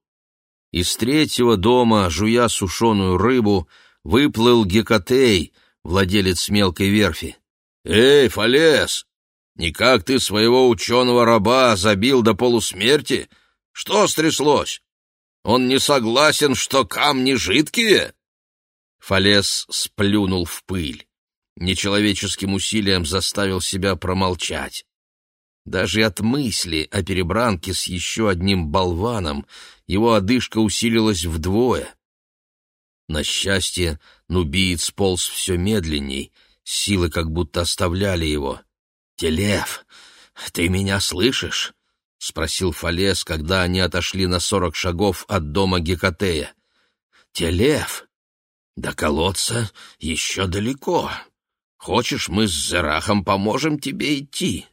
Из третьего дома, жуя сушеную рыбу, выплыл Гекатей, владелец мелкой верфи. «Эй, Фалес, никак ты своего ученого-раба забил до полусмерти? Что стряслось? Он не согласен, что камни жидкие?» Фалес сплюнул в пыль. Нечеловеческим усилием заставил себя промолчать. Даже от мысли о перебранке с еще одним болваном его одышка усилилась вдвое. На счастье, нубиец полз все медленней, силы как будто оставляли его. «Телев, ты меня слышишь?» — спросил Фалес, когда они отошли на сорок шагов от дома Гекатея. «Телев, до колодца еще далеко. Хочешь, мы с Зерахом поможем тебе идти?»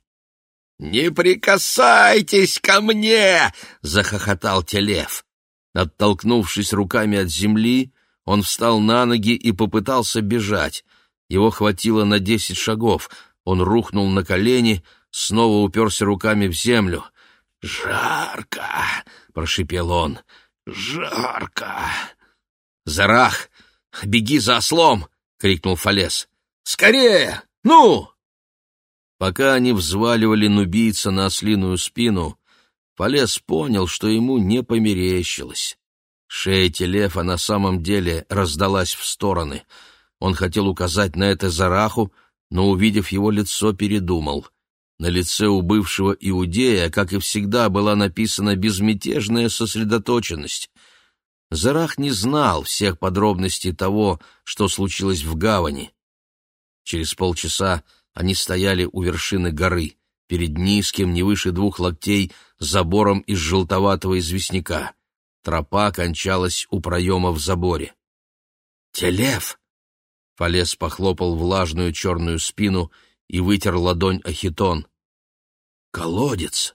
«Не прикасайтесь ко мне!» — захохотал Телев. Оттолкнувшись руками от земли, он встал на ноги и попытался бежать. Его хватило на десять шагов. Он рухнул на колени, снова уперся руками в землю. «Жарко!» — прошипел он. «Жарко!» «Зарах, Беги за ослом!» — крикнул Фалес. «Скорее! Ну!» Пока они взваливали нубийца на ослиную спину, Фалес понял, что ему не померещилось. Шея Телефа на самом деле раздалась в стороны. Он хотел указать на это Зараху, но, увидев его лицо, передумал. На лице у бывшего иудея, как и всегда, была написана безмятежная сосредоточенность. Зарах не знал всех подробностей того, что случилось в гавани. Через полчаса они стояли у вершины горы, перед низким, не выше двух локтей, забором из желтоватого известняка. Тропа кончалась у проема в заборе. «Телев!» Фалес похлопал влажную черную спину и вытер ладонь о хитон. «Колодец!»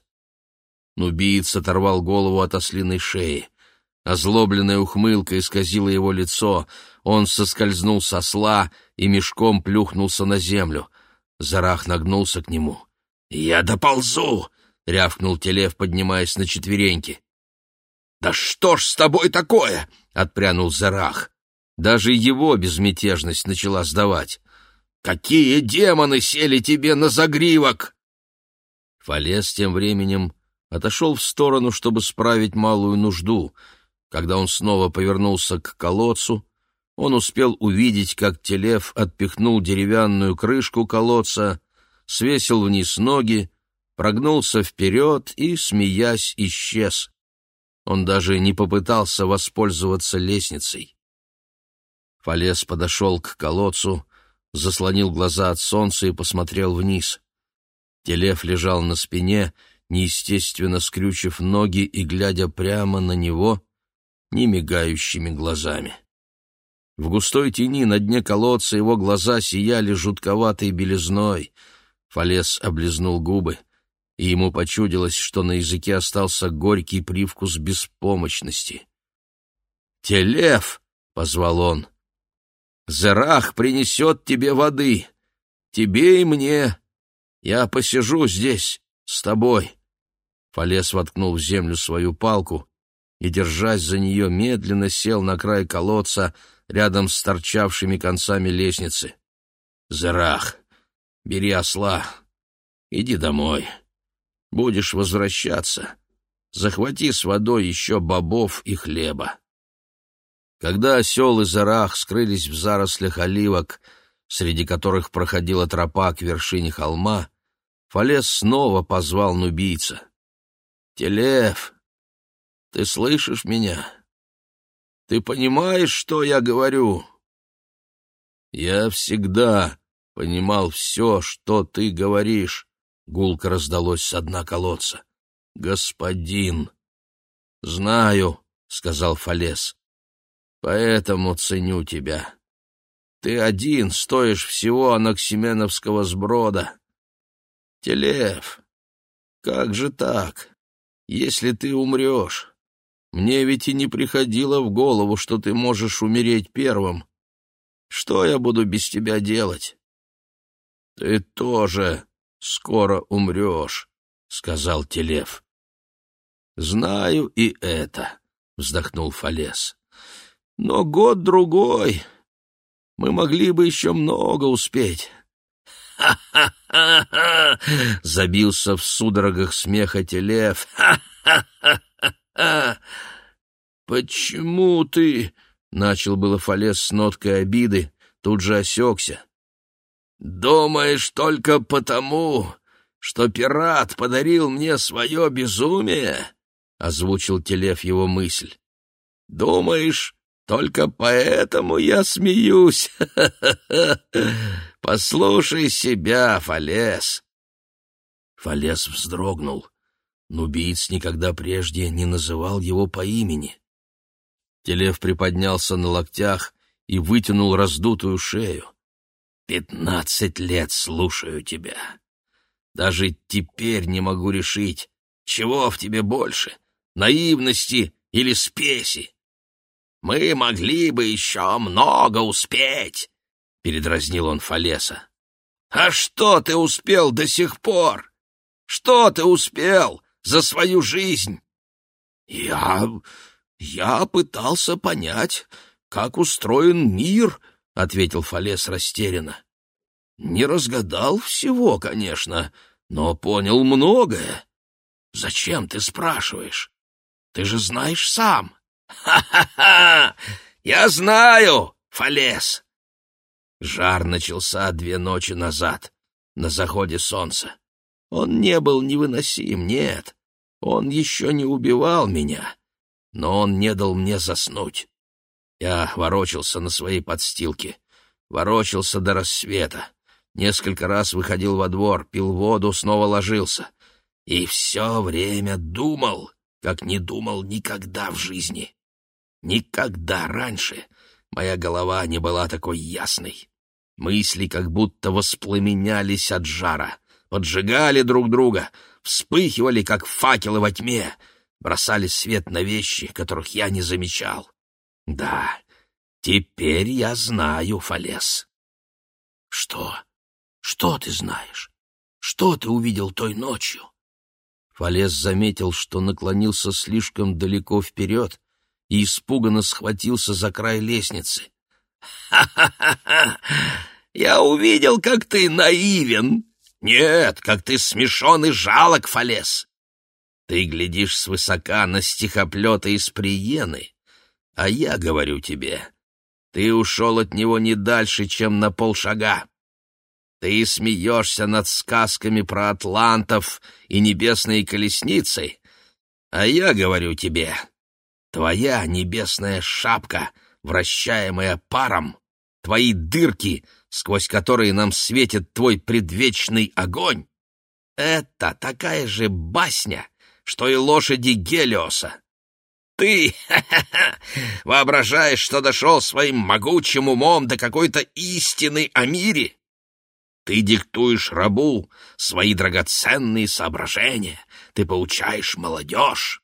Нубиец оторвал голову от ослиной шеи. Озлобленная ухмылка исказила его лицо. Он соскользнул со сла и мешком плюхнулся на землю. Зарах нагнулся к нему. «Я доползу!» — рявкнул Телев, поднимаясь на четвереньки. «Да что ж с тобой такое?» — отпрянул Зарах. Даже его безмятежность начала сдавать. «Какие демоны сели тебе на загривок?» Фалес тем временем отошел в сторону, чтобы справить малую нужду — когда он снова повернулся к колодцу, он успел увидеть, как Телев отпихнул деревянную крышку колодца, свесил вниз ноги, прогнулся вперед и, смеясь, исчез. Он даже не попытался воспользоваться лестницей. Фалес подошел к колодцу, заслонил глаза от солнца и посмотрел вниз. Телев лежал на спине, неестественно скрючив ноги и глядя прямо на него не мигающими глазами. В густой тени на дне колодца его глаза сияли жутковатой белизной. Фалес облизнул губы, и ему почудилось, что на языке остался горький привкус беспомощности. «Телев!» — позвал он. «Зерах принесет тебе воды, тебе и мне. Я посижу здесь с тобой». Фалес воткнул в землю свою палку и, держась за нее, медленно сел на край колодца рядом с торчавшими концами лестницы. «Зерах, бери осла, иди домой. Будешь возвращаться. Захвати с водой еще бобов и хлеба». Когда осел и зарах скрылись в зарослях оливок, среди которых проходила тропа к вершине холма, Фалес снова позвал нубийца. «Телев, ты слышишь меня? Ты понимаешь, что я говорю?» «Я всегда понимал все, что ты говоришь», — гулко раздалось с дна колодца. «Господин». «Знаю», — сказал Фалес. Поэтому ценю тебя. Ты один стоишь всего анаксименовского сброда. Телев, как же так? Если ты умрешь, мне ведь и не приходило в голову, что ты можешь умереть первым. Что я буду без тебя делать? Ты тоже скоро умрешь, — сказал Телев. Знаю и это, — вздохнул Фалес. Но год-другой мы могли бы еще много успеть. «Ха-ха-ха-ха!» — забился в судорогах смеха Телев. «Ха-ха-ха-ха!» «Почему ты...» — начал было Фалес с ноткой обиды, тут же осекся. «Думаешь только потому, что пират подарил мне свое безумие?» — озвучил Телев его мысль. «Думаешь, только поэтому я смеюсь. Послушай себя, Фалес. Фалес вздрогнул. Нубиец никогда прежде не называл его по имени. Телев приподнялся на локтях и вытянул раздутую шею. «Пятнадцать лет слушаю тебя. Даже теперь не могу решить, чего в тебе больше — наивности или спеси. Мы могли бы еще много успеть, — передразнил он Фалеса. — А что ты успел до сих пор? Что ты успел за свою жизнь? — Я... я пытался понять, как устроен мир, — ответил Фалес растерянно. — Не разгадал всего, конечно, но понял многое. Зачем ты спрашиваешь? Ты же знаешь сам. — «Ха-ха-ха! Я знаю, Фалес!» Жар начался две ночи назад, на заходе солнца. Он не был невыносим, нет. Он еще не убивал меня, но он не дал мне заснуть. Я ворочался на своей подстилке, ворочался до рассвета. Несколько раз выходил во двор, пил воду, снова ложился. И все время думал, как не думал никогда в жизни. Никогда раньше моя голова не была такой ясной. Мысли как будто воспламенялись от жара, поджигали друг друга, вспыхивали, как факелы во тьме, бросали свет на вещи, которых я не замечал. Да, теперь я знаю, Фалес. Что? Что ты знаешь? Что ты увидел той ночью? Фалес заметил, что наклонился слишком далеко вперед, и испуганно схватился за край лестницы. «Ха-ха-ха! Я увидел, как ты наивен! Нет, как ты смешон и жалок, Фалес! Ты глядишь свысока на стихоплета из Приены, а я говорю тебе, ты ушел от него не дальше, чем на полшага. Ты смеешься над сказками про атлантов и небесные колесницы, а я говорю тебе, Твоя небесная шапка, вращаемая паром, твои дырки, сквозь которые нам светит твой предвечный огонь, Это такая же басня, что и лошади Гелиоса. Ты воображаешь, что дошел своим могучим умом до какой-то истины о мире? Ты диктуешь рабу свои драгоценные соображения, ты поучаешь молодежь.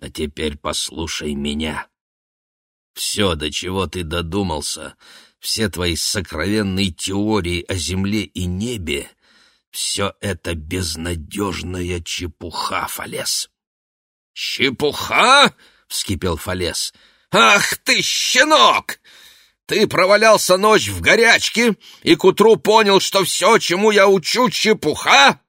А теперь послушай меня. Все, до чего ты додумался, все твои сокровенные теории о земле и небе, все это безнадежная чепуха, Фалес. «Чепуха?» — вскипел Фалес. «Ах ты, щенок! Ты провалялся ночь в горячке и к утру понял, что все, чему я учу, чепуха?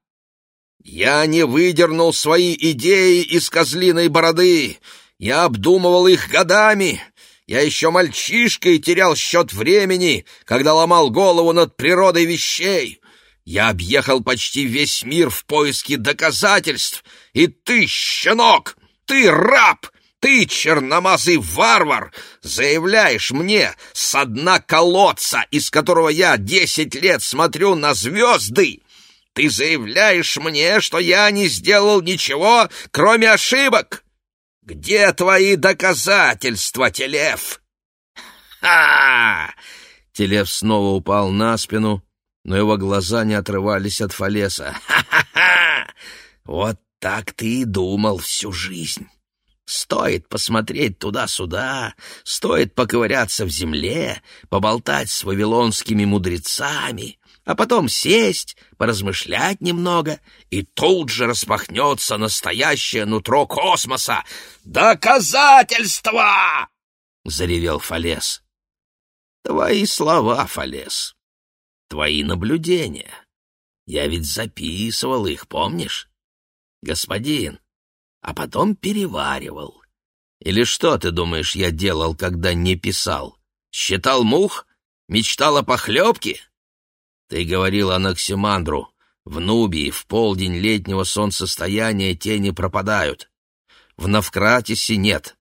Я не выдернул свои идеи из козлиной бороды. Я обдумывал их годами. Я еще мальчишкой терял счет времени, когда ломал голову над природой вещей. Я объехал почти весь мир в поиске доказательств. И ты, щенок, ты раб, ты, черномазый варвар, заявляешь мне с дна колодца, из которого я десять лет смотрю на звезды, ты заявляешь мне, что я не сделал ничего, кроме ошибок. Где твои доказательства, Телев? Ха! Телев снова упал на спину, но его глаза не отрывались от Фалеса. Ха-ха-ха! Вот так ты и думал всю жизнь. Стоит посмотреть туда-сюда, стоит поковыряться в земле, поболтать с вавилонскими мудрецами, а потом сесть, поразмышлять немного, и тут же распахнется настоящее нутро космоса. «Доказательства!» — заревел Фалес. «Твои слова, Фалес, твои наблюдения. Я ведь записывал их, помнишь? Господин, а потом переваривал. Или что, ты думаешь, я делал, когда не писал? Считал мух? Мечтал о похлебке?» Ты говорил Анаксимандру, в Нубии в полдень летнего солнцестояния тени пропадают. В Навкратисе нет.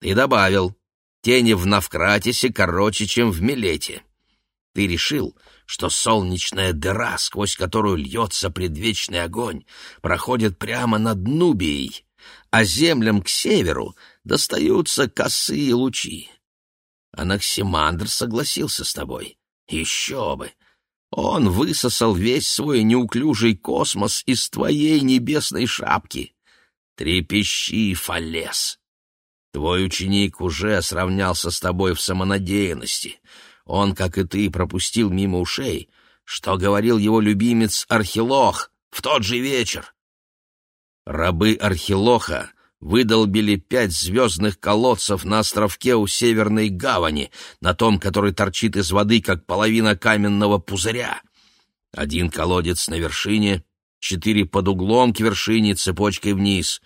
Ты добавил, тени в Навкратисе короче, чем в Милете. Ты решил, что солнечная дыра, сквозь которую льется предвечный огонь, проходит прямо над Нубией, а землям к северу достаются косые лучи. Анаксимандр согласился с тобой. Еще бы! Он высосал весь свой неуклюжий космос из твоей небесной шапки. Трепещи, Фалес! Твой ученик уже сравнялся с тобой в самонадеянности. Он, как и ты, пропустил мимо ушей, что говорил его любимец Архилох в тот же вечер. Рабы Архилоха выдолбили пять звездных колодцев на островке у Северной гавани, на том, который торчит из воды, как половина каменного пузыря. Один колодец на вершине, четыре под углом к вершине цепочкой вниз.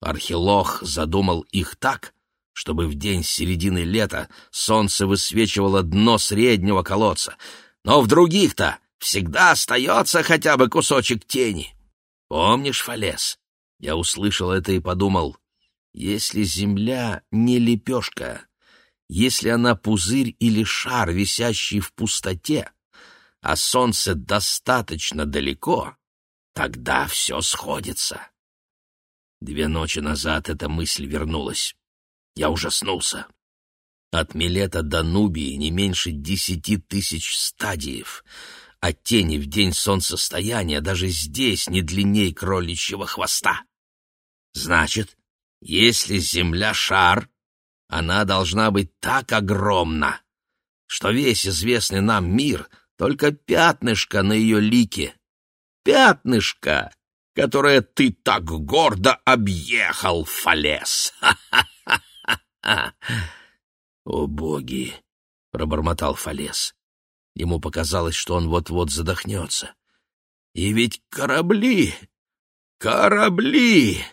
Архилох задумал их так, чтобы в день середины лета солнце высвечивало дно среднего колодца, но в других-то всегда остается хотя бы кусочек тени. Помнишь, Фалес, я услышал это и подумал, если земля не лепешка, если она пузырь или шар, висящий в пустоте, а солнце достаточно далеко, тогда все сходится. Две ночи назад эта мысль вернулась. Я ужаснулся. От Милета до Нубии не меньше десяти тысяч стадиев — а тени в день солнцестояния даже здесь не длинней кроличьего хвоста. Значит, если Земля — шар, она должна быть так огромна, что весь известный нам мир — только пятнышко на ее лике. Пятнышко, которое ты так гордо объехал, Фалес! «О, боги!» — пробормотал Фалес. Ему показалось, что он вот-вот задохнется. «И ведь корабли! Корабли!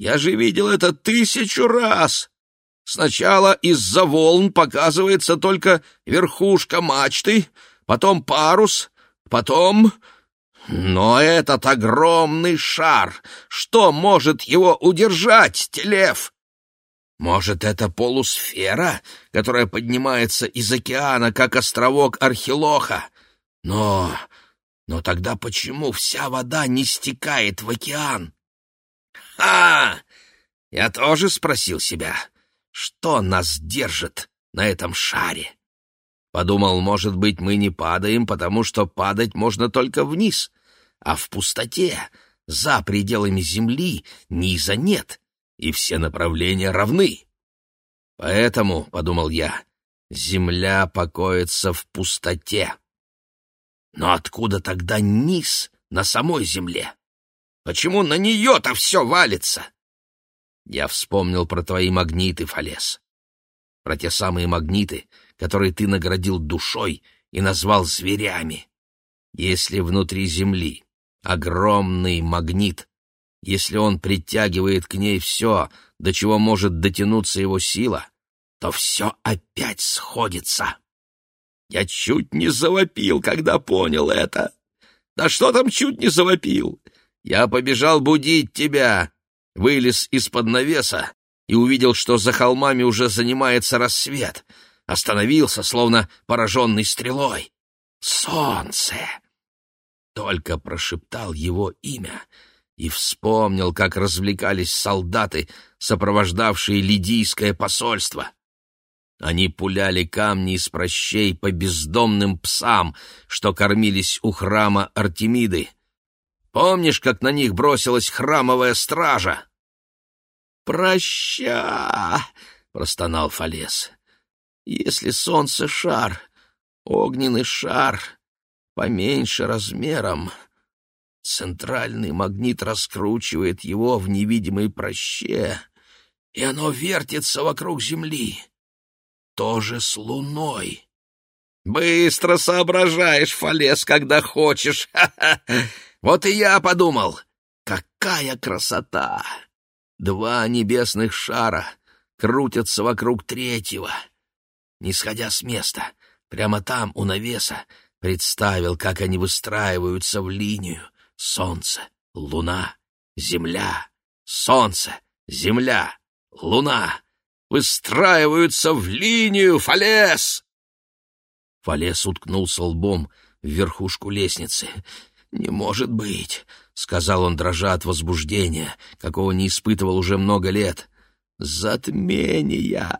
Я же видел это тысячу раз! Сначала из-за волн показывается только верхушка мачты, потом парус, потом... Но этот огромный шар, что может его удержать, Телев? Может, это полусфера, которая поднимается из океана, как островок Архилоха? Но... Но тогда почему вся вода не стекает в океан? Ха! Я тоже спросил себя, что нас держит на этом шаре? Подумал, может быть, мы не падаем, потому что падать можно только вниз, а в пустоте, за пределами земли, низа нет, и все направления равны. Поэтому, — подумал я, — земля покоится в пустоте. Но откуда тогда низ на самой земле? Почему на нее-то все валится? Я вспомнил про твои магниты, Фалес. Про те самые магниты, которые ты наградил душой и назвал зверями. Если внутри земли огромный магнит, если он притягивает к ней все, до чего может дотянуться его сила, то все опять сходится. Я чуть не завопил, когда понял это. Да что там чуть не завопил? Я побежал будить тебя, вылез из-под навеса и увидел, что за холмами уже занимается рассвет. Остановился, словно пораженный стрелой. «Солнце!» Только прошептал его имя и вспомнил, как развлекались солдаты, сопровождавшие лидийское посольство. Они пуляли камни из прощей по бездомным псам, что кормились у храма Артемиды. Помнишь, как на них бросилась храмовая стража? «Проща!» — простонал Фалес. «Если солнце — шар, огненный шар, поменьше размером, центральный магнит раскручивает его в невидимой проще, и оно вертится вокруг Земли. Тоже с Луной». «Быстро соображаешь, Фалес, когда хочешь. Вот и я подумал, какая красота! Два небесных шара крутятся вокруг третьего. Не сходя с места, прямо там, у навеса, представил, как они выстраиваются в линию. Солнце, луна, земля, солнце, земля, луна выстраиваются в линию, Фалес! Фалес уткнулся лбом в верхушку лестницы. «Не может быть», — сказал он, дрожа от возбуждения, какого не испытывал уже много лет. «Затмение!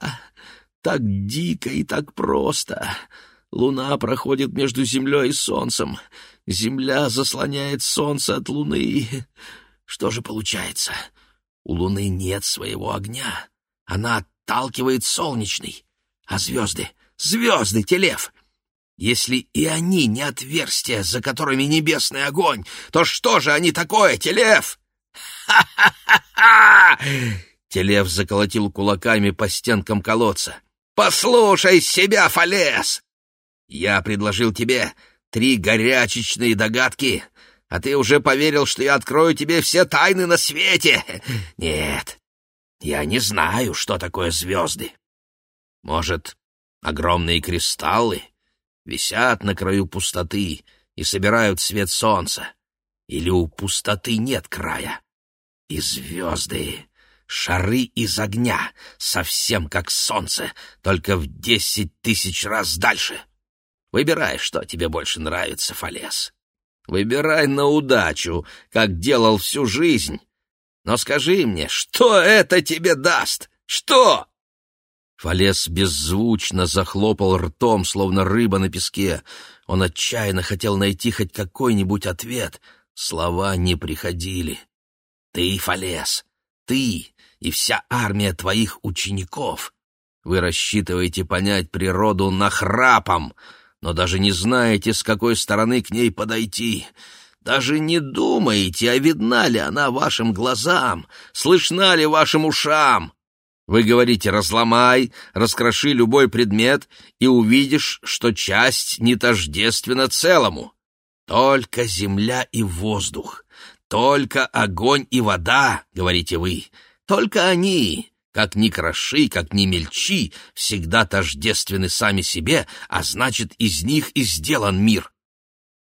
Так дико и так просто! Луна проходит между Землей и Солнцем. Земля заслоняет Солнце от Луны. Что же получается? У Луны нет своего огня. Она отталкивает солнечный. А звезды? Звезды, Телев! Если и они не отверстия, за которыми небесный огонь, то что же они такое, Телев? Ха-ха-ха-ха! Телев заколотил кулаками по стенкам колодца. «Послушай себя, Фалес! Я предложил тебе три горячечные догадки, а ты уже поверил, что я открою тебе все тайны на свете. Нет, я не знаю, что такое звезды. Может, огромные кристаллы висят на краю пустоты и собирают свет солнца? Или у пустоты нет края? И звезды, шары из огня, совсем как солнце, только в десять тысяч раз дальше. Выбирай, что тебе больше нравится, Фалес. Выбирай на удачу, как делал всю жизнь. Но скажи мне, что это тебе даст? Что?» Фалес беззвучно захлопал ртом, словно рыба на песке. Он отчаянно хотел найти хоть какой-нибудь ответ. Слова не приходили. «Ты, Фалес, ты и вся армия твоих учеников. Вы рассчитываете понять природу нахрапом, но даже не знаете, с какой стороны к ней подойти. Даже не думаете, а видна ли она вашим глазам, слышна ли вашим ушам. Вы говорите «разломай», «раскроши любой предмет» и увидишь, что часть не тождественна целому. Только земля и воздух, только огонь и вода, говорите вы, только они, как ни кроши, как ни мельчи, всегда тождественны сами себе, а значит, из них и сделан мир.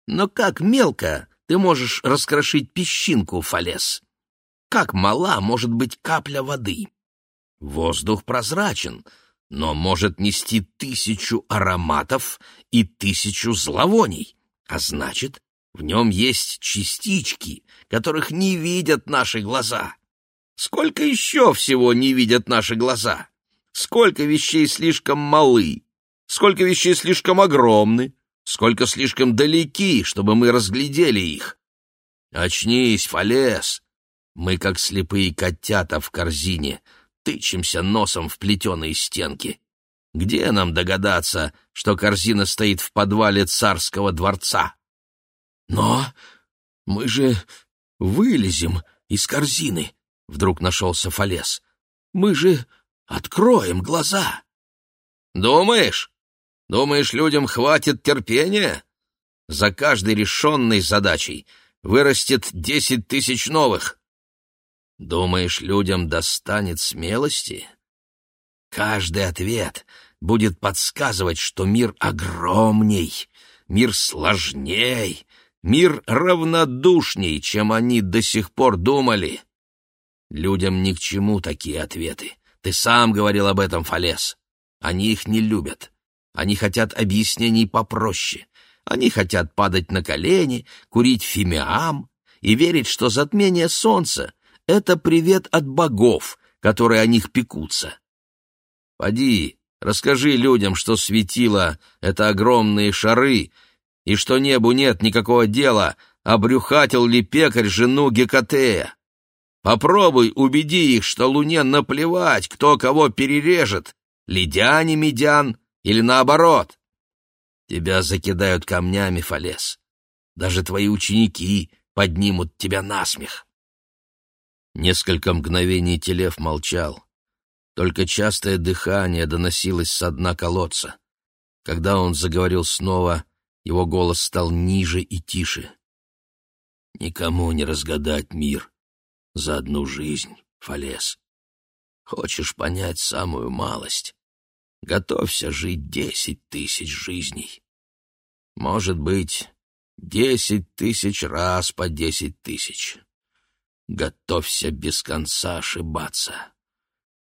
Но как мелко ты можешь раскрошить песчинку, Фалес? Как мала может быть капля воды? Воздух прозрачен, но может нести тысячу ароматов и тысячу зловоний, а значит, В нем есть частички, которых не видят наши глаза. Сколько еще всего не видят наши глаза? Сколько вещей слишком малы? Сколько вещей слишком огромны? Сколько слишком далеки, чтобы мы разглядели их? Очнись, Фалес! Мы, как слепые котята в корзине, тычемся носом в плетеные стенки. Где нам догадаться, что корзина стоит в подвале царского дворца? Но мы же вылезем из корзины, — вдруг нашелся Фалес. Мы же откроем глаза. Думаешь? Думаешь, людям хватит терпения? За каждой решенной задачей вырастет десять тысяч новых. Думаешь, людям достанет смелости? Каждый ответ будет подсказывать, что мир огромней, мир сложней, мир равнодушней, чем они до сих пор думали. Людям ни к чему такие ответы. Ты сам говорил об этом, Фалес. Они их не любят. Они хотят объяснений попроще. Они хотят падать на колени, курить фимиам и верить, что затмение солнца — это привет от богов, которые о них пекутся. Поди, расскажи людям, что светило — это огромные шары, и что небу нет никакого дела, обрюхатил ли пекарь жену Гекатея. Попробуй убеди их, что луне наплевать, кто кого перережет, ледяне медян или наоборот. Тебя закидают камнями, Фалес. Даже твои ученики поднимут тебя на смех. Несколько мгновений Телев молчал. Только частое дыхание доносилось со дна колодца. Когда он заговорил снова, его голос стал ниже и тише. «Никому не разгадать мир за одну жизнь, Фалес. Хочешь понять самую малость? Готовься жить десять тысяч жизней. Может быть, десять тысяч раз по десять тысяч. Готовься без конца ошибаться.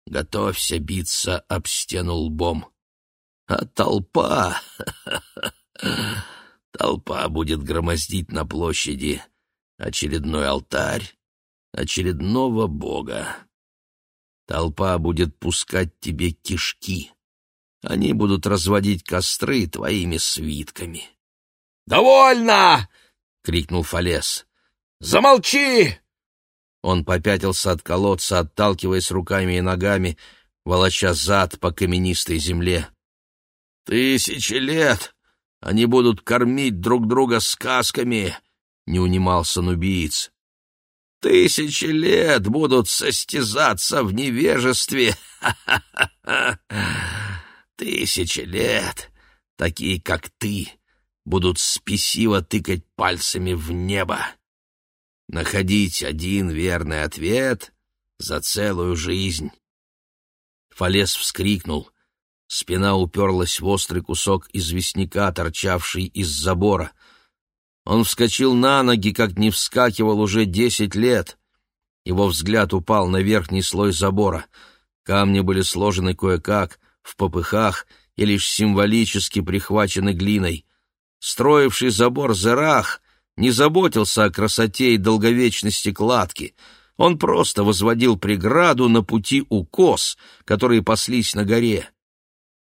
Готовься биться об стену лбом. А толпа... Толпа будет громоздить на площади очередной алтарь очередного бога. Толпа будет пускать тебе кишки. Они будут разводить костры твоими свитками. «Довольно!» — крикнул Фалес. «Замолчи!» Он попятился от колодца, отталкиваясь руками и ногами, волоча зад по каменистой земле. «Тысячи лет они будут кормить друг друга сказками!» — не унимался нубиец. Тысячи лет будут состязаться в невежестве. Тысячи лет, такие как ты, будут спесиво тыкать пальцами в небо. Находить один верный ответ за целую жизнь. Фалес вскрикнул. Спина уперлась в острый кусок известняка, торчавший из забора. Он вскочил на ноги, как не вскакивал уже десять лет. Его взгляд упал на верхний слой забора. Камни были сложены кое-как, в попыхах и лишь символически прихвачены глиной. Строивший забор Зерах не заботился о красоте и долговечности кладки. Он просто возводил преграду на пути укос, которые паслись на горе.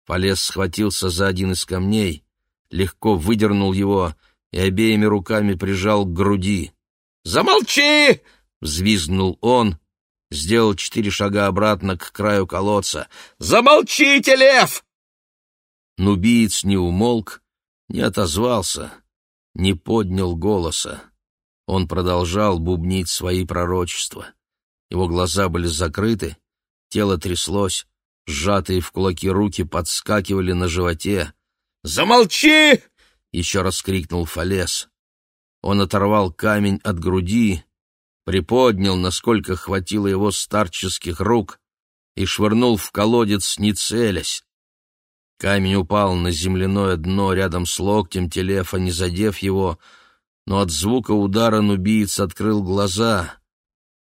Полез схватился за один из камней, легко выдернул его — и обеими руками прижал к груди. «Замолчи!» — взвизгнул он, сделал четыре шага обратно к краю колодца. «Замолчите, лев!» Нубиец не умолк, не отозвался, не поднял голоса. Он продолжал бубнить свои пророчества. Его глаза были закрыты, тело тряслось, сжатые в кулаки руки подскакивали на животе. «Замолчи!» — еще раз крикнул Фалес. Он оторвал камень от груди, приподнял, насколько хватило его старческих рук, и швырнул в колодец, не целясь. Камень упал на земляное дно рядом с локтем Телефа, не задев его, но от звука удара нубиец открыл глаза.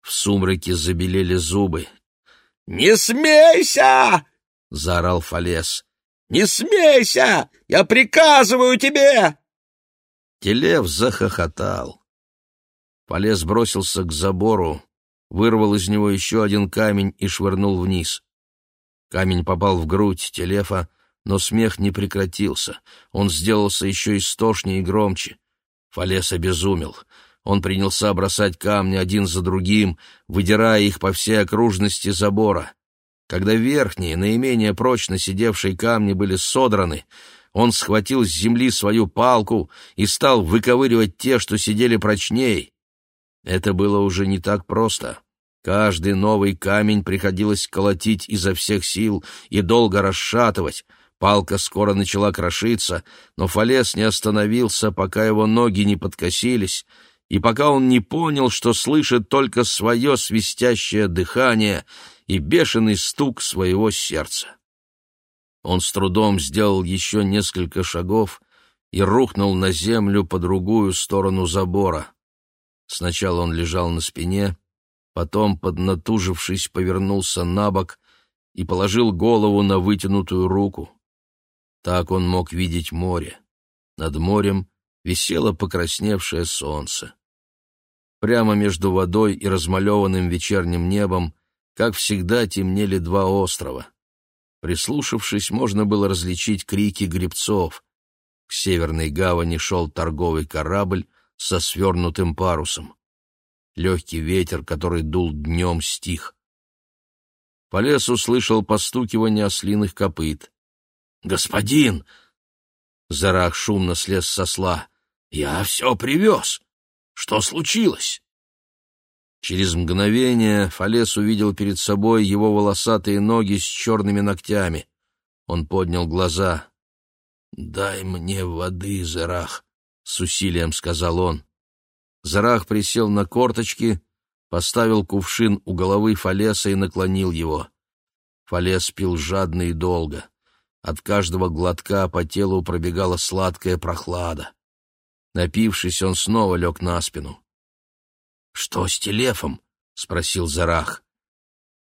В сумраке забелели зубы. «Не смейся!» — заорал Фалес. «Не смейся! Я приказываю тебе!» Телев захохотал. Полез бросился к забору, вырвал из него еще один камень и швырнул вниз. Камень попал в грудь Телефа, но смех не прекратился. Он сделался еще истошнее и громче. Фалес обезумел. Он принялся бросать камни один за другим, выдирая их по всей окружности забора. Когда верхние, наименее прочно сидевшие камни были содраны, он схватил с земли свою палку и стал выковыривать те, что сидели прочней. Это было уже не так просто. Каждый новый камень приходилось колотить изо всех сил и долго расшатывать. Палка скоро начала крошиться, но Фалес не остановился, пока его ноги не подкосились, и пока он не понял, что слышит только свое свистящее дыхание и бешеный стук своего сердца. Он с трудом сделал еще несколько шагов и рухнул на землю по другую сторону забора. Сначала он лежал на спине, потом, поднатужившись, повернулся на бок и положил голову на вытянутую руку. Так он мог видеть море. Над морем висело покрасневшее солнце. Прямо между водой и размалеванным вечерним небом, как всегда, темнели два острова. Прислушавшись, можно было различить крики гребцов. К северной гавани шел торговый корабль со свернутым парусом. Легкий ветер, который дул днем, стих. По лесу слышал постукивание ослиных копыт. «Господин!» Зарах шумно слез со сла. «Я все привез. Что случилось?» Через мгновение Фалес увидел перед собой его волосатые ноги с черными ногтями. Он поднял глаза. «Дай мне воды, Зарах», — с усилием сказал он. Зарах присел на корточки, поставил кувшин у головы Фалеса и наклонил его. Фалес пил жадно и долго. От каждого глотка по телу пробегала сладкая прохлада. Напившись, он снова лег на спину. «Что с Телефом?» — спросил Зарах.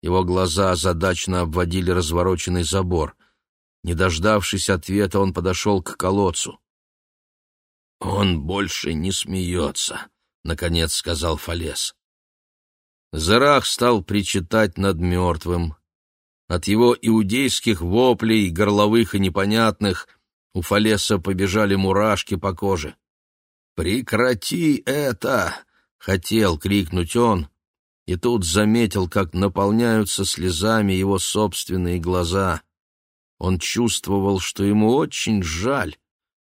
Его глаза озадачно обводили развороченный забор. Не дождавшись ответа, он подошел к колодцу. «Он больше не смеется», — наконец сказал Фалес. Зарах стал причитать над мертвым. От его иудейских воплей, горловых и непонятных, у Фалеса побежали мурашки по коже. «Прекрати это!» Хотел крикнуть он, и тут заметил, как наполняются слезами его собственные глаза. Он чувствовал, что ему очень жаль,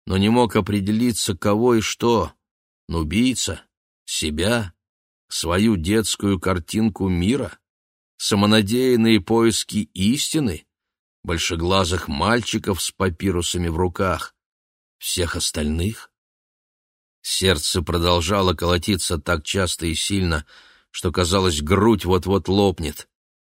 но не мог определиться, кого и что — убийца, себя, свою детскую картинку мира, самонадеянные поиски истины, большеглазых мальчиков с папирусами в руках, всех остальных. Сердце продолжало колотиться так часто и сильно, что, казалось, грудь вот-вот лопнет.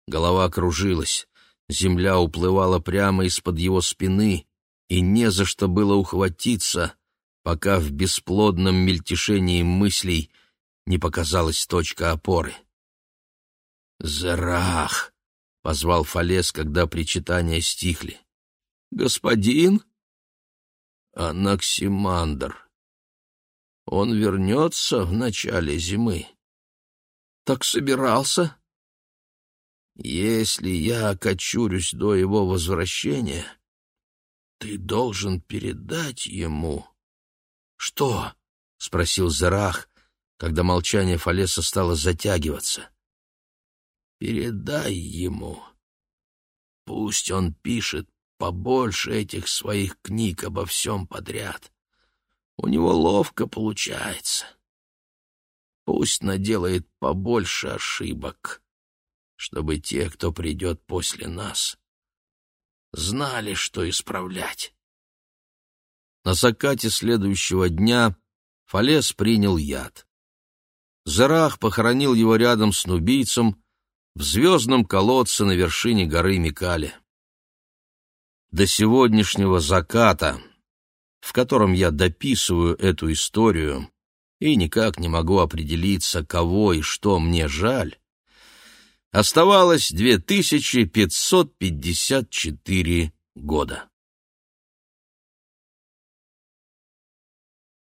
Голова кружилась, земля уплывала прямо из-под его спины, и не за что было ухватиться, пока в бесплодном мельтешении мыслей не показалась точка опоры. «Зарах!» — позвал Фалес, когда причитания стихли. «Господин?» «Анаксимандр», он вернется в начале зимы. Так собирался? Если я окочурюсь до его возвращения, ты должен передать ему. Что? — спросил Зарах, когда молчание Фалеса стало затягиваться. Передай ему. Пусть он пишет побольше этих своих книг обо всем подряд. У него ловко получается. Пусть наделает побольше ошибок, чтобы те, кто придет после нас, знали, что исправлять. На закате следующего дня Фалес принял яд. Зарах похоронил его рядом с нубийцем в звездном колодце на вершине горы Микали. До сегодняшнего заката в котором я дописываю эту историю и никак не могу определиться, кого и что мне жаль, оставалось 2554 года.